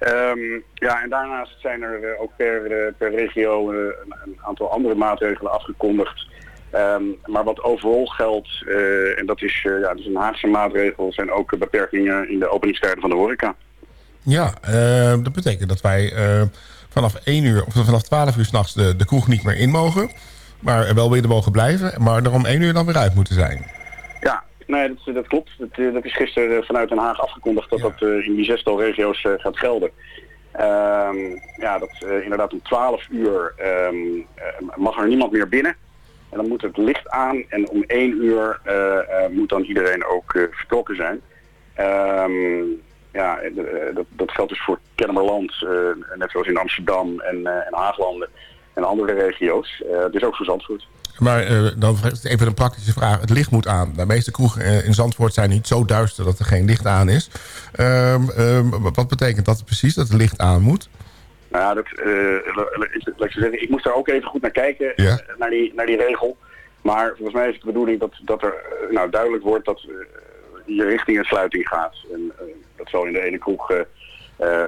Um, ja, en daarnaast zijn er uh, ook per, per regio een, een, aantal andere maatregelen afgekondigd. Maar wat overal geldt, en dat is, ja, dat is een Haagse maatregel, zijn ook beperkingen in de openingstijden van de horeca. Ja, dat betekent dat wij vanaf 1 uur of vanaf 12 uur s'nachts de, de kroeg niet meer in mogen. Maar wel weer er mogen blijven, maar er om 1 uur dan weer uit moeten zijn. Ja, Nee, dat, dat klopt. Dat, dat, is gisteren vanuit Den Haag afgekondigd dat dat uh, in die zestal regio's uh, gaat gelden. Um, ja, dat uh, inderdaad om 12 uur um, mag er niemand meer binnen. En dan moet het licht aan en om 1 uur moet dan iedereen ook vertrokken zijn. Um, ja, dat, dat geldt dus voor Kennemerland, net zoals in Amsterdam en, en Haaglanden en andere regio's. dus ook voor Zandvoort. Maar uh, dan even een praktische vraag. Het licht moet aan. De meeste kroegen in Zandvoort zijn niet zo duister dat er geen licht aan is. Um, um, wat betekent dat precies, dat het licht aan moet? Nou ja, dat, uh, laat ik zeggen, ik moest daar ook even goed naar kijken, ja. naar, die, naar die regel. Maar volgens mij is het de bedoeling dat, dat er nou, duidelijk wordt dat je richting een sluiting gaat. En dat zal in de ene kroeg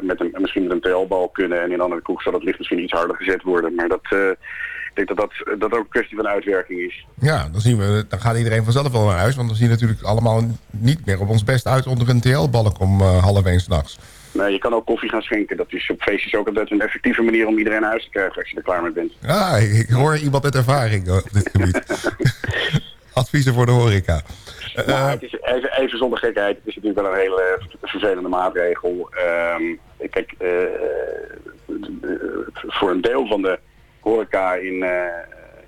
met een, misschien met een TL-bal kunnen en in de andere kroeg zal het licht misschien iets harder gezet worden. Maar dat ik denk dat dat, dat ook een kwestie van uitwerking is. Ja, dan, zien we, dan gaat iedereen vanzelf wel naar huis. Want dan zien we natuurlijk allemaal niet meer op ons best uit onder een TL-balk om half één s'nachts. Nee, je kan ook koffie gaan schenken. Dat is op feestjes ook altijd een effectieve manier om iedereen naar huis te krijgen als je er klaar mee bent. Ja, ik hoor iemand met ervaring op dit gebied. Adviezen voor de horeca. Nou, het is even, even, zonder gekheid. Het is natuurlijk wel een hele vervelende maatregel. Um, kijk, uh, voor een deel van de horeca in, uh,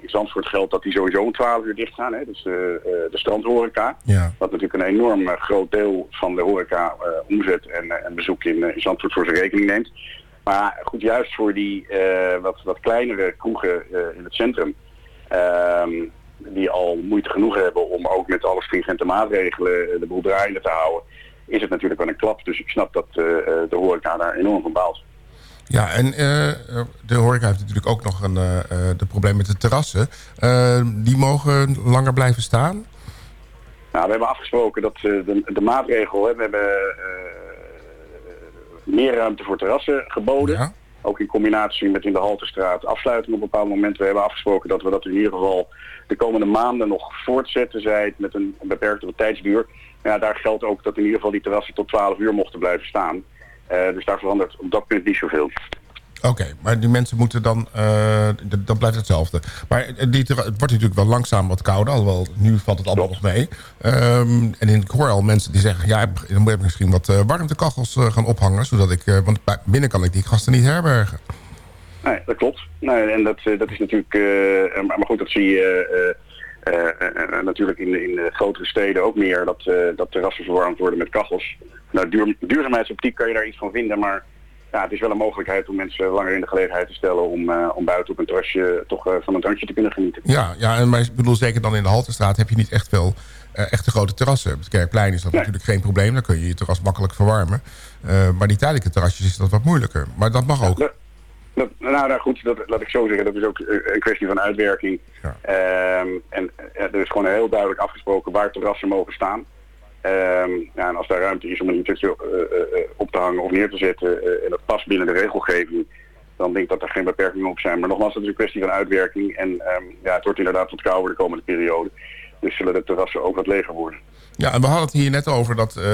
in Zandvoort geldt dat die sowieso om 12 uur dicht gaan. Hè? Dus de, uh, de strandhoreca. Ja. Wat natuurlijk een enorm groot deel van de horeca uh, omzet en, en bezoek in, in Zandvoort voor zijn rekening neemt. Maar goed, juist voor die wat, wat kleinere kroegen in het centrum... Ehm, die al moeite genoeg hebben om ook met alle stringente maatregelen de boel draaiende te houden... is het natuurlijk wel een klap. Dus ik snap dat de horeca daar enorm van baalt. Ja, en uh, de horeca heeft natuurlijk ook nog een uh, de probleem met de terrassen. Uh, die mogen langer blijven staan? Nou, we hebben afgesproken dat de, de maatregel... Hè, we hebben meer ruimte voor terrassen geboden. Ja. Ook in combinatie met in de Halterstraat afsluiting op een bepaald moment. We hebben afgesproken dat we dat in ieder geval de komende maanden nog voortzetten. Zij het met een beperkte tijdsduur. Ja, daar geldt ook dat in ieder geval die terrassen tot 12 uur mochten blijven staan. Uh, dus daar verandert op dat punt niet zoveel. Oké, maar die mensen moeten dan... Uh, dan blijft hetzelfde. Maar die, het wordt natuurlijk wel langzaam wat kouder. Alhoewel, nu valt het allemaal nog mee. Um, en ik hoor al mensen die zeggen... ja, dan moet ik misschien wat uh, warmtekachels gaan ophangen. Zodat ik, want binnen kan ik die gasten niet herbergen. Nee, dat klopt. Nee, en dat, dat is natuurlijk... maar goed, dat zie je... natuurlijk in, in grotere steden ook meer... dat, dat terrassen verwarmd worden met kachels. Nou, duur, duurzaamheidsoptiek kan je daar iets van vinden, maar ja, het is wel een mogelijkheid om mensen langer in de gelegenheid te stellen om, uh, om buiten op een terrasje toch uh, van een drankje te kunnen genieten. Ja, ja en maar ik bedoel zeker dan in de Haltestraat heb je niet echt veel uh, echte grote terrassen. Op het Kerkplein is dat nee. natuurlijk geen probleem, dan kun je je terras makkelijk verwarmen. maar die tijdelijke terrasjes is dat wat moeilijker. Maar dat mag ook. Ja, dat, nou, nou goed, dat, laat ik zo zeggen, dat is ook een kwestie van uitwerking. Ja. Um, en er is gewoon heel duidelijk afgesproken waar terrassen mogen staan. Um, ja, en als daar ruimte is om een iets uh, uh, op te hangen of neer te zetten en dat past binnen de regelgeving, dan denk ik dat er geen beperkingen op zijn. Maar nogmaals, dat is een kwestie van uitwerking. En ehm, ja, het wordt inderdaad wat kouder de komende periode. Dus zullen de terrassen ook wat leger worden. Ja, en we hadden het hier net over dat eh,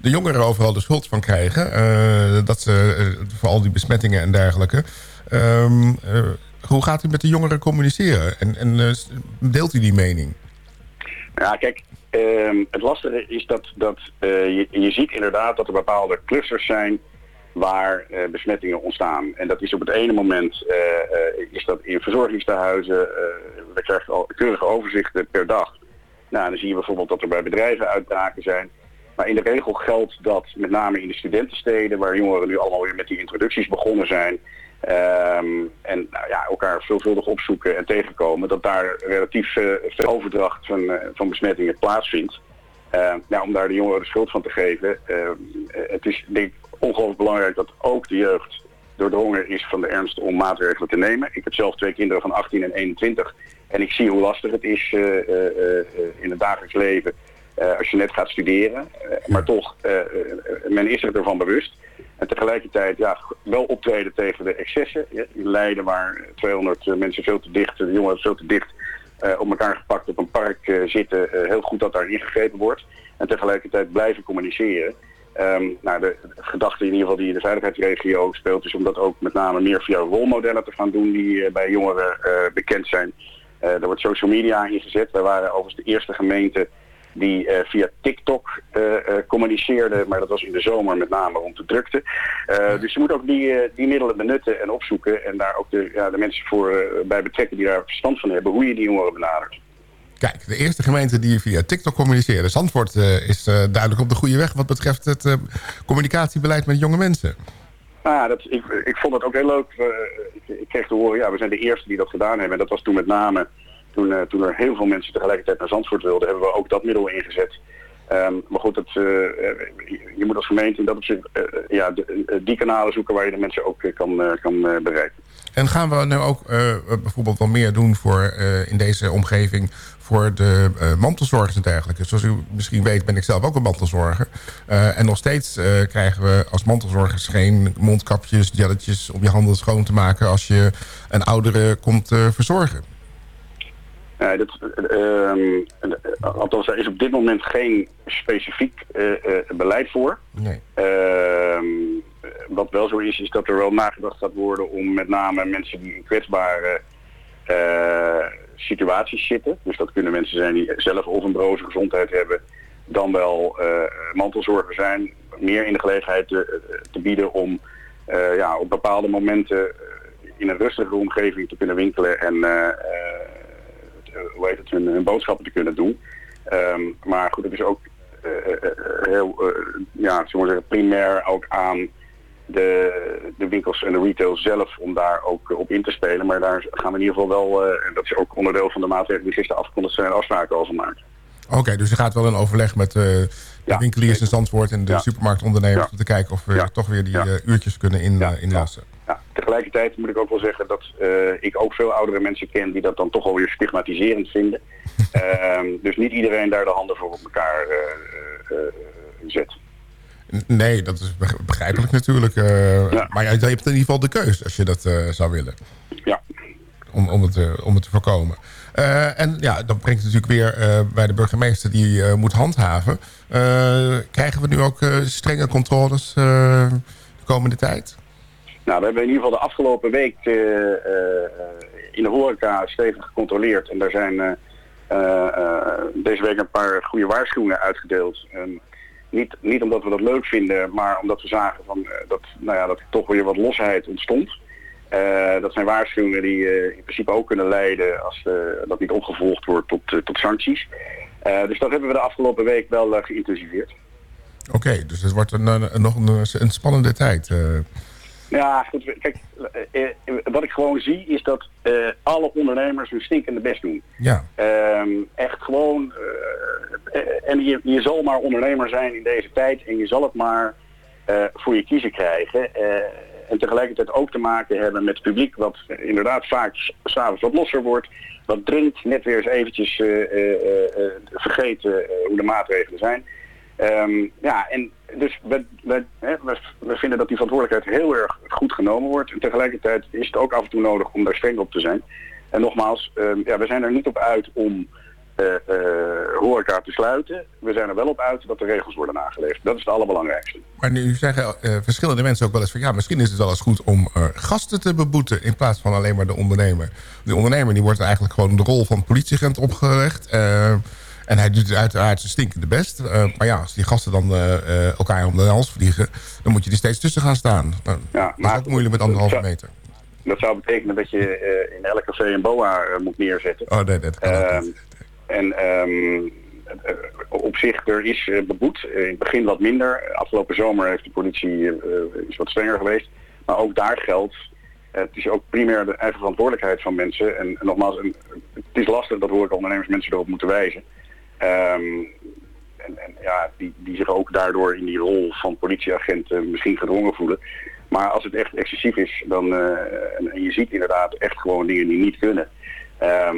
de jongeren overal de schuld van krijgen. Eh, dat ze, eh, voor al die besmettingen en dergelijke. Ehm, eh, hoe gaat u met de jongeren communiceren? En, en eh, deelt u die mening? Ja, kijk, ehm, het lastige is dat, dat eh, je, ziet inderdaad dat er bepaalde clusters zijn waar eh, besmettingen ontstaan. En dat is op het ene moment eh, is dat in verzorgingstehuizen. eh we krijgen al keurige overzichten per dag. Nou, dan zie je bijvoorbeeld dat er bij bedrijven uitbraken zijn. Maar in de regel geldt dat met name in de studentensteden, waar jongeren nu allemaal weer met die introducties begonnen zijn, ehm, en nou ja, elkaar veelvuldig opzoeken en tegenkomen, dat daar relatief eh, veel overdracht van, eh, van besmettingen plaatsvindt. Eh, nou, om daar de jongeren de schuld van te geven. eh, eh, het is denk ik ongelooflijk belangrijk dat ook de jeugd doordrongen is van de ernst om maatregelen te nemen. Ik heb zelf twee kinderen van 18 en 21 en ik zie hoe lastig het is eh, in het dagelijks leven als je net gaat studeren. Maar toch, men is er ervan bewust. En tegelijkertijd ja, wel optreden tegen de excessen. In Leiden waar 200 mensen veel te dicht, de jongeren veel te dicht eh, op elkaar gepakt op een park eh, zitten. eh, heel goed dat daar ingegrepen wordt. En tegelijkertijd blijven communiceren. Ehm, nou, de, gedachte in ieder geval die in de veiligheidsregio speelt... is om dat ook met name meer via rolmodellen te gaan doen... die eh, bij jongeren eh, bekend zijn. Eh er wordt social media ingezet. Wij waren overigens de eerste gemeente die eh, via TikTok eh, eh, communiceerde. Maar dat was in de zomer met name rond de drukte. Dus je moet ook die, die middelen benutten en opzoeken. En daar ook de, ja, de mensen voor bij betrekken die daar verstand van hebben. Hoe je die jongeren benadert. Kijk, de eerste gemeente die via TikTok communiceerde. Zandvoort eh, is duidelijk op de goede weg wat betreft het communicatiebeleid met jonge mensen. Nou ja, dat, ik, ik vond het ook heel leuk. Ik, ik kreeg te horen, ja, we zijn de eerste die dat gedaan hebben. En dat was toen met name, toen, eh, toen er heel veel mensen tegelijkertijd naar Zandvoort wilden, hebben we ook dat middel ingezet. Ehm, maar goed, het, eh, eh, je- moet als gemeente in dat opzicht ja, die kanalen zoeken waar je de mensen ook kan, kan bereiken. En gaan we nu ook bijvoorbeeld wel meer doen voor, in deze omgeving voor de mantelzorgers en dergelijke? Zoals u misschien weet ben ik zelf ook een mantelzorger. En nog steeds krijgen we als mantelzorgers geen mondkapjes, jelletjes om je handen schoon te maken als je een oudere komt verzorgen. Eh, dat, eh, ehm, eh, althans, er is op dit moment geen specifiek eh, beleid voor. Nee. Ehm, wat wel zo is, is dat er wel nagedacht gaat worden om met name mensen die in kwetsbare situaties zitten. Dus dat kunnen mensen zijn die zelf of een broze gezondheid hebben, dan wel mantelzorger zijn. Meer in de gelegenheid te, te bieden om ja, op bepaalde momenten in een rustige omgeving te kunnen winkelen en hoe heet het, hun, hun boodschappen te kunnen doen. Ehm, maar goed, het is ook eh, eh, eh, heel, eh, ja, zullen we zeggen, primair ook aan de, de winkels en de retail zelf om daar ook eh, op in te spelen. Maar daar gaan we in ieder geval wel, eh, en dat is ook onderdeel van de maatregelen die gisteren afgekondigd zijn, afspraken over maken. Oké, dus er gaat wel een overleg met eh, de Ja, winkeliers in Zandvoort en de Ja. om te kijken of we Ja. toch weer die eh, uurtjes kunnen in, eh, inlassen. Tegelijkertijd moet ik ook wel zeggen dat eh, ik ook veel oudere mensen ken die dat dan toch alweer stigmatiserend vinden. Ehm, dus niet iedereen daar de handen voor op elkaar eh, eh, zet. Nee, dat is beg- begrijpelijk natuurlijk. Ja. Maar je hebt in ieder geval de keus als je dat zou willen. Ja. Om, om, het, om het te voorkomen. En ja, dat brengt het natuurlijk weer bij de burgemeester die moet handhaven. Krijgen we nu ook strenge controles de komende tijd? Nou, we hebben in ieder geval de afgelopen week eh, eh, in de horeca stevig gecontroleerd. En daar zijn eh, deze week een paar goede waarschuwingen uitgedeeld. Ehm, niet, niet omdat we dat leuk vinden, maar omdat we zagen van, dat, nou ja, dat er toch weer wat losheid ontstond. Dat zijn waarschuwingen die in principe ook kunnen leiden als dat niet opgevolgd wordt tot, tot sancties. Dus dat hebben we de afgelopen week wel geïntensiveerd. Oké, dus het wordt een, een- nog een, een spannende tijd. Ja, goed. Kijk, eh, eh, wat ik gewoon zie is dat eh, alle ondernemers hun stinkende best doen. ja. Ehm, echt gewoon, en je, je zal maar ondernemer zijn in deze tijd en je zal het maar voor je kiezen krijgen. En tegelijkertijd ook te maken hebben met het publiek wat inderdaad vaak s- s'avonds wat losser wordt. Wat drinkt, net weer eens eventjes vergeten hoe de maatregelen zijn. Ehm, ja, en dus we, we, we, vinden dat die verantwoordelijkheid heel erg goed genomen wordt. En tegelijkertijd is het ook af en toe nodig om daar streng op te zijn. En nogmaals, ehm, ja, we zijn er niet op uit om eh, horeca te sluiten. We zijn er wel op uit dat de regels worden nageleefd. Dat is het allerbelangrijkste. Maar nu zeggen eh, verschillende mensen ook wel eens van... ja, misschien is het wel eens goed om gasten te beboeten... in plaats van alleen maar de ondernemer. De ondernemer die wordt eigenlijk gewoon de rol van politieagent opgelegd... En hij doet het uiteraard zijn stinkende best. Eh, maar ja, als die gasten dan eh, elkaar om de hals vliegen... dan moet je er steeds tussen gaan staan. Nou, dat is ook moeilijk met anderhalve meter. Dat zou betekenen dat je in elk café een boa moet neerzetten. Oh, nee, dat kan ook Ehm, En eh, op zich, er is beboet. In het begin wat minder. Afgelopen zomer heeft de politie is wat strenger geweest. Maar ook daar geldt, het is ook primair de eigen verantwoordelijkheid van mensen. En, en nogmaals, een, het is lastig dat horecaondernemers mensen erop moeten wijzen. Ehm, en, ja, die, die zich ook daardoor in die rol van politieagent eh, misschien gedwongen voelen. Maar als het echt excessief is, dan, eh, en, en je ziet inderdaad echt gewoon dingen die niet kunnen, ehm,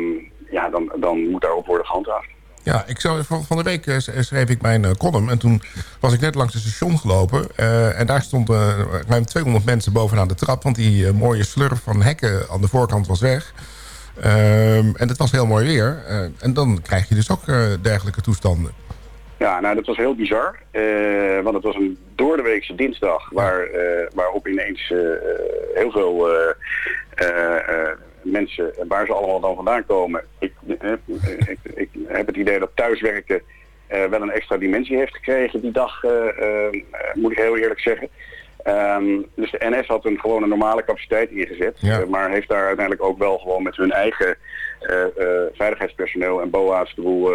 ja, dan, dan moet daarop worden gehandhaafd. Ja, ik zou, van, de week eh, schreef ik mijn column. En toen was ik net langs het station gelopen. en daar stonden ruim 200 mensen bovenaan de trap. Want die mooie slurf van hekken aan de voorkant was weg. Ehm, en het was heel mooi weer. Eh, en dan krijg je dus ook eh, dergelijke toestanden. Ja, nou dat was heel bizar. eh, want het was een doordeweekse dinsdag waar, waarop ineens heel veel mensen, waar ze allemaal dan vandaan komen. Ik, ik, ik heb het idee dat thuiswerken wel een extra dimensie heeft gekregen die dag, moet ik heel eerlijk zeggen. Ehm, dus de NS had een gewone normale capaciteit ingezet, Ja. eh, maar heeft daar uiteindelijk ook wel gewoon met hun eigen eh, eh, veiligheidspersoneel en BOA's de boel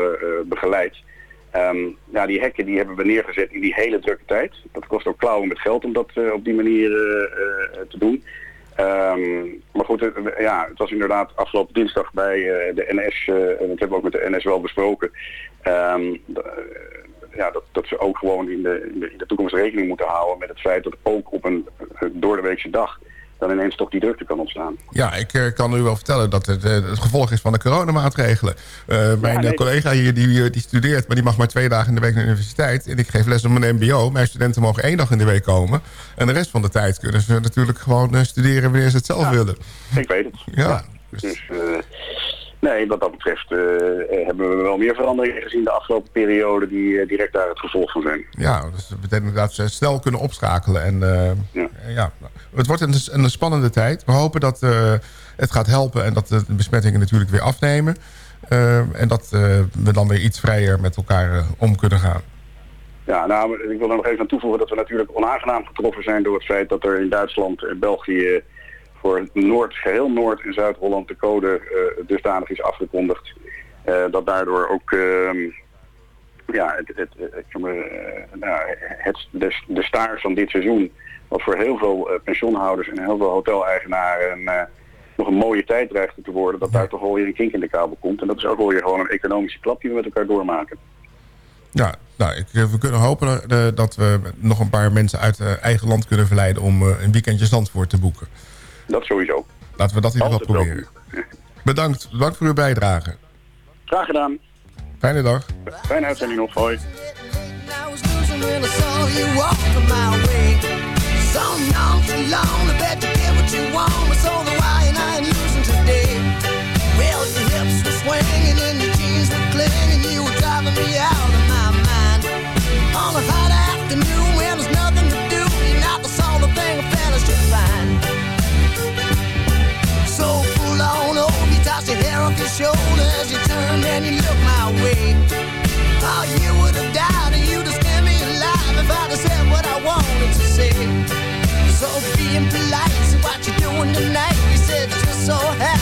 begeleid. Ehm, ja, die hekken die hebben we neergezet in die hele drukke tijd. Dat kost ook klauwen met geld om dat op die manier te doen. Ehm, maar goed, eh, ja, het was inderdaad afgelopen dinsdag bij de NS, en dat hebben we ook met de NS wel besproken, ja, dat, dat ze ook gewoon in de, in, de, in de toekomst rekening moeten houden met het feit dat ook op een uh, doordeweekse dag dan ineens toch die drukte kan ontstaan. Ja, ik eh, kan u wel vertellen dat het eh, het gevolg is van de coronamaatregelen. Eh, mijn nee, collega hier die, die studeert, maar die mag maar twee dagen in de week naar de universiteit. En ik geef les op een mbo. Mijn studenten mogen één dag in de week komen. En de rest van de tijd kunnen ze natuurlijk gewoon studeren wanneer ze het zelf willen. Ik weet het. Ja. Dus, nee, wat dat betreft eh, eh, hebben we wel meer veranderingen gezien de afgelopen periode die eh, direct daar het gevolg van zijn. Ja, dus dat betekent inderdaad dat ze snel kunnen opschakelen. En ja. het wordt een, een spannende tijd. We hopen dat het gaat helpen en dat de besmettingen natuurlijk weer afnemen. En dat we dan weer iets vrijer met elkaar om kunnen gaan. Ja, nou, ik wil er nog even aan toevoegen dat we natuurlijk onaangenaam getroffen zijn door het feit dat er in Duitsland en België voor Noord, geheel Noord- en Zuid-Holland de code eh, dusdanig is afgekondigd. eh, dat daardoor ook ehm, ja, het, het, het, eh, nou, het, de, de staart van dit seizoen, wat voor heel veel pensioenhouders en heel veel hoteleigenaren nog een mooie tijd dreigt te worden, dat daar toch wel weer een kink in de kabel komt. En dat is ook wel weer gewoon een economische klap die we met elkaar doormaken. Ja, nou, ik, we kunnen hopen dat we nog een paar mensen uit eigen land kunnen verleiden... om een weekendje Zandvoort te boeken. Dat sowieso. Laten we dat in ieder geval proberen. Bedankt. Bedankt voor uw bijdrage. Graag gedaan. Fijne dag. Fijne uitzending nog. Hoi. when I saw you walking my way. So long, too long, and you look my way. Oh, you would have died and you'd have scared me alive if I'd have said what I wanted to say. So being polite, so what you doing tonight? You said just so happens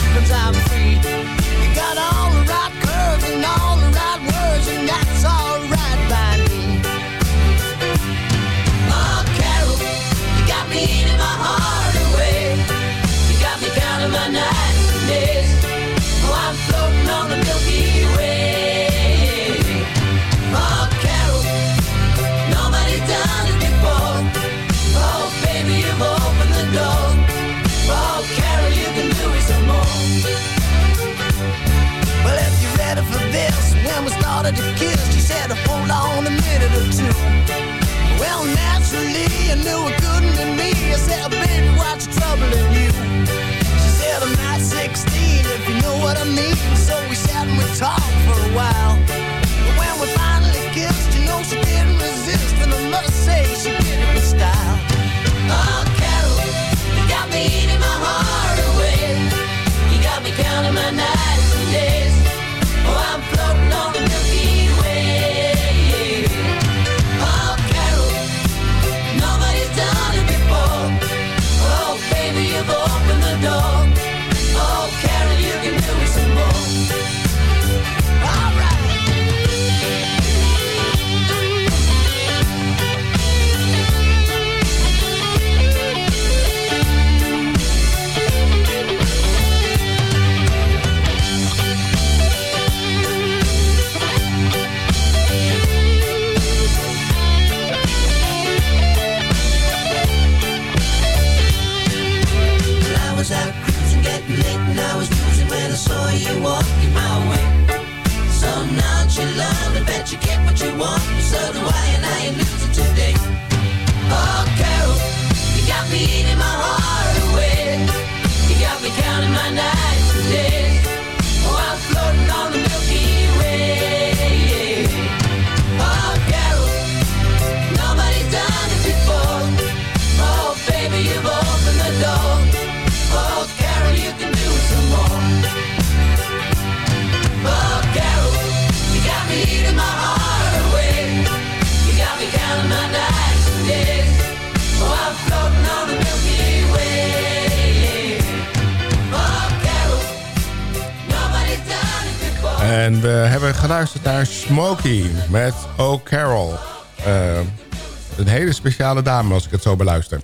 speciale dame als ik het zo beluister.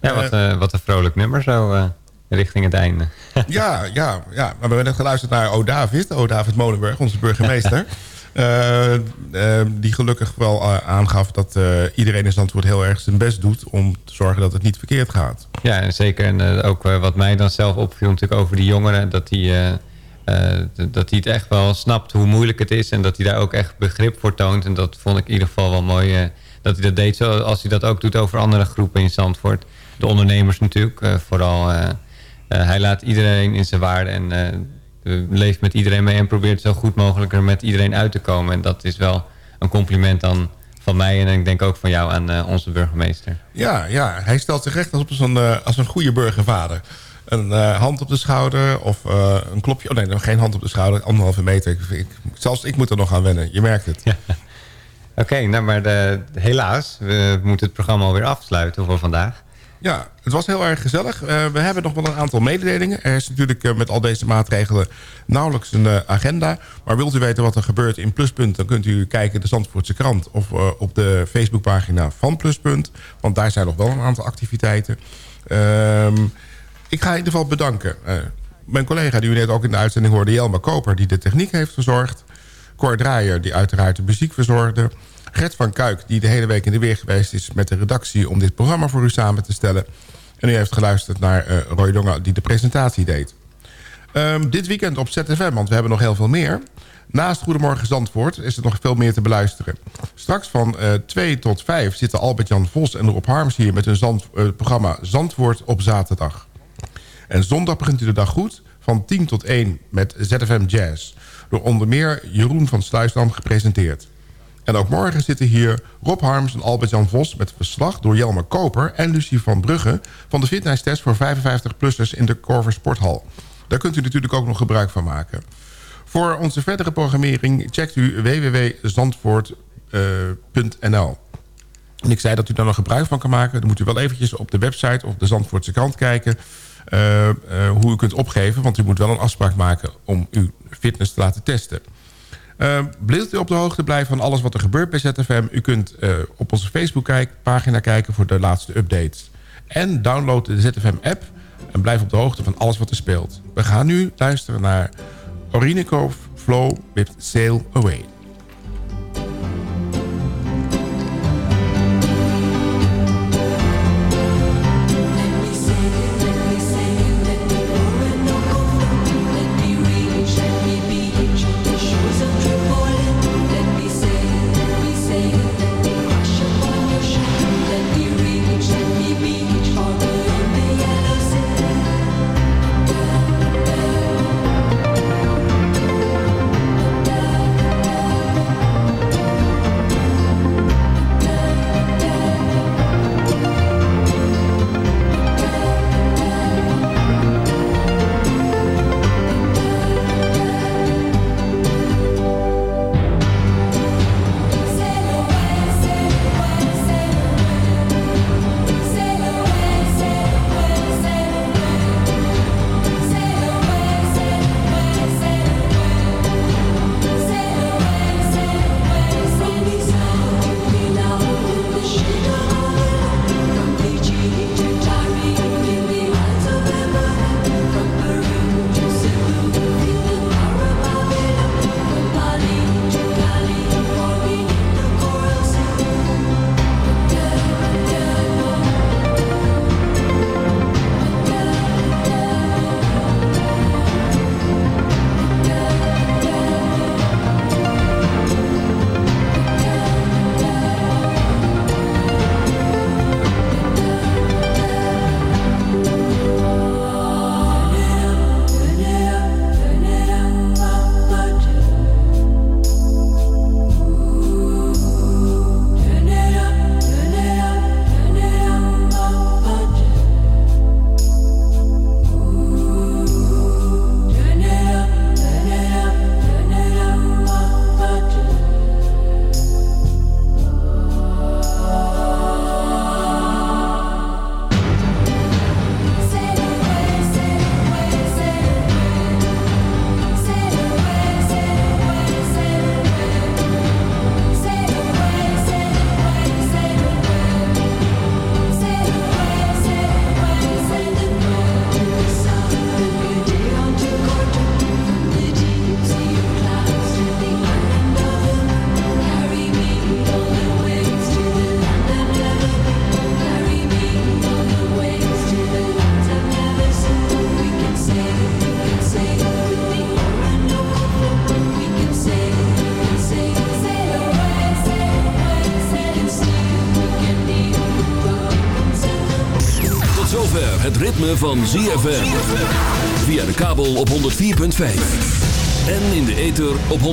Ja, wat, eh, wat een vrolijk nummer zo eh, richting het einde. Ja, ja, ja. Maar we hebben net geluisterd naar O. David. O. David Molenburg, onze burgemeester. Eh, eh, die gelukkig wel eh, aangaf dat eh, iedereen in Zandvoort heel erg zijn best doet... om te zorgen dat het niet verkeerd gaat. Ja, en zeker. En eh, ook eh, wat mij dan zelf opviel natuurlijk over die jongeren... dat hij eh, eh, d- dat hij het echt wel snapt hoe moeilijk het is... en dat hij daar ook echt begrip voor toont. En dat vond ik in ieder geval wel mooi eh, dat hij dat deed... zoals hij dat ook doet over andere groepen in Zandvoort. De ondernemers natuurlijk, eh, vooral... eh, eh, hij laat iedereen in zijn waarde en leeft met iedereen mee... en probeert zo goed mogelijk er met iedereen uit te komen. En dat is wel een compliment dan van mij... en ik denk ook van jou aan onze burgemeester. Ja, ja, hij stelt zich echt als, eh, als een goede burgervader. Een hand op de schouder of een klopje... Oh nee, nog geen hand op de schouder, anderhalve meter. Ik, ik- zelfs ik moet er nog aan wennen, je merkt het. Oké, nou maar de, helaas, we moeten het programma alweer afsluiten voor vandaag. Ja, het was heel erg gezellig. Eh, we hebben nog wel een aantal mededelingen. Er is natuurlijk eh, met al deze maatregelen nauwelijks een eh, agenda. Maar wilt u weten wat er gebeurt in Pluspunt... dan kunt u kijken de Zandvoortse krant... of eh, op de Facebookpagina van Pluspunt. Want daar zijn nog wel een aantal activiteiten. Ehm, ik ga in ieder geval bedanken. Eh, mijn collega die u net ook in de uitzending hoorde... Jelma Koper, die de techniek heeft verzorgd. Cor Draaier, die uiteraard de muziek verzorgde. Gert van Kuik, die de hele week in de weer geweest is... met de redactie om dit programma voor u samen te stellen. En u heeft geluisterd naar eh, Roy Donga, die de presentatie deed. Ehm, dit weekend op ZFM, want we hebben nog heel veel meer. Naast Goedemorgen Zandvoort is er nog veel meer te beluisteren. Straks van eh 2 tot 5 zitten Albert-Jan Vos en Rob Harms hier... met hun zand, eh, programma Zandvoort op zaterdag. En zondag begint u de dag goed van 10 tot 1 met ZFM Jazz. Door onder meer Jeroen van Sluisdam gepresenteerd. En ook morgen zitten hier Rob Harms en Albert-Jan Vos... met verslag door Jelmer Koper en Lucie van Brugge... van de fitnesstest voor 55-plussers in de Corver Sporthal. Daar kunt u natuurlijk ook nog gebruik van maken. Voor onze verdere programmering checkt u www.zandvoort.nl. En ik zei dat u daar nog gebruik van kan maken. Dan moet u wel eventjes op de website of de Zandvoortse krant kijken... eh, eh, hoe u kunt opgeven. Want u moet wel een afspraak maken om uw fitness te laten testen. Uh, wilt u op de hoogte blijven van alles wat er gebeurt bij ZFM? U kunt uh, op onze Facebook-pagina kijken voor de laatste updates. En download de ZFM-app en blijf op de hoogte van alles wat er speelt. We gaan nu luisteren naar Orinoco Flow with Sail Away. Van ZFM. Via de kabel op 104.5. En in de ether op 106.9.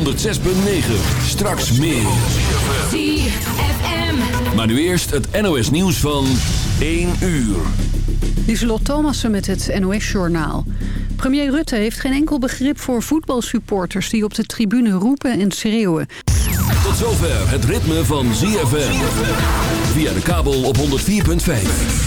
Straks meer. ZFM. Maar nu eerst het NOS nieuws van 1 uur. Lieselot Thomassen met het NOS-journaal. Premier Rutte heeft geen enkel begrip voor voetbalsupporters... die op de tribune roepen en schreeuwen. Tot zover het ritme van ZFM. Via de kabel op 104.5.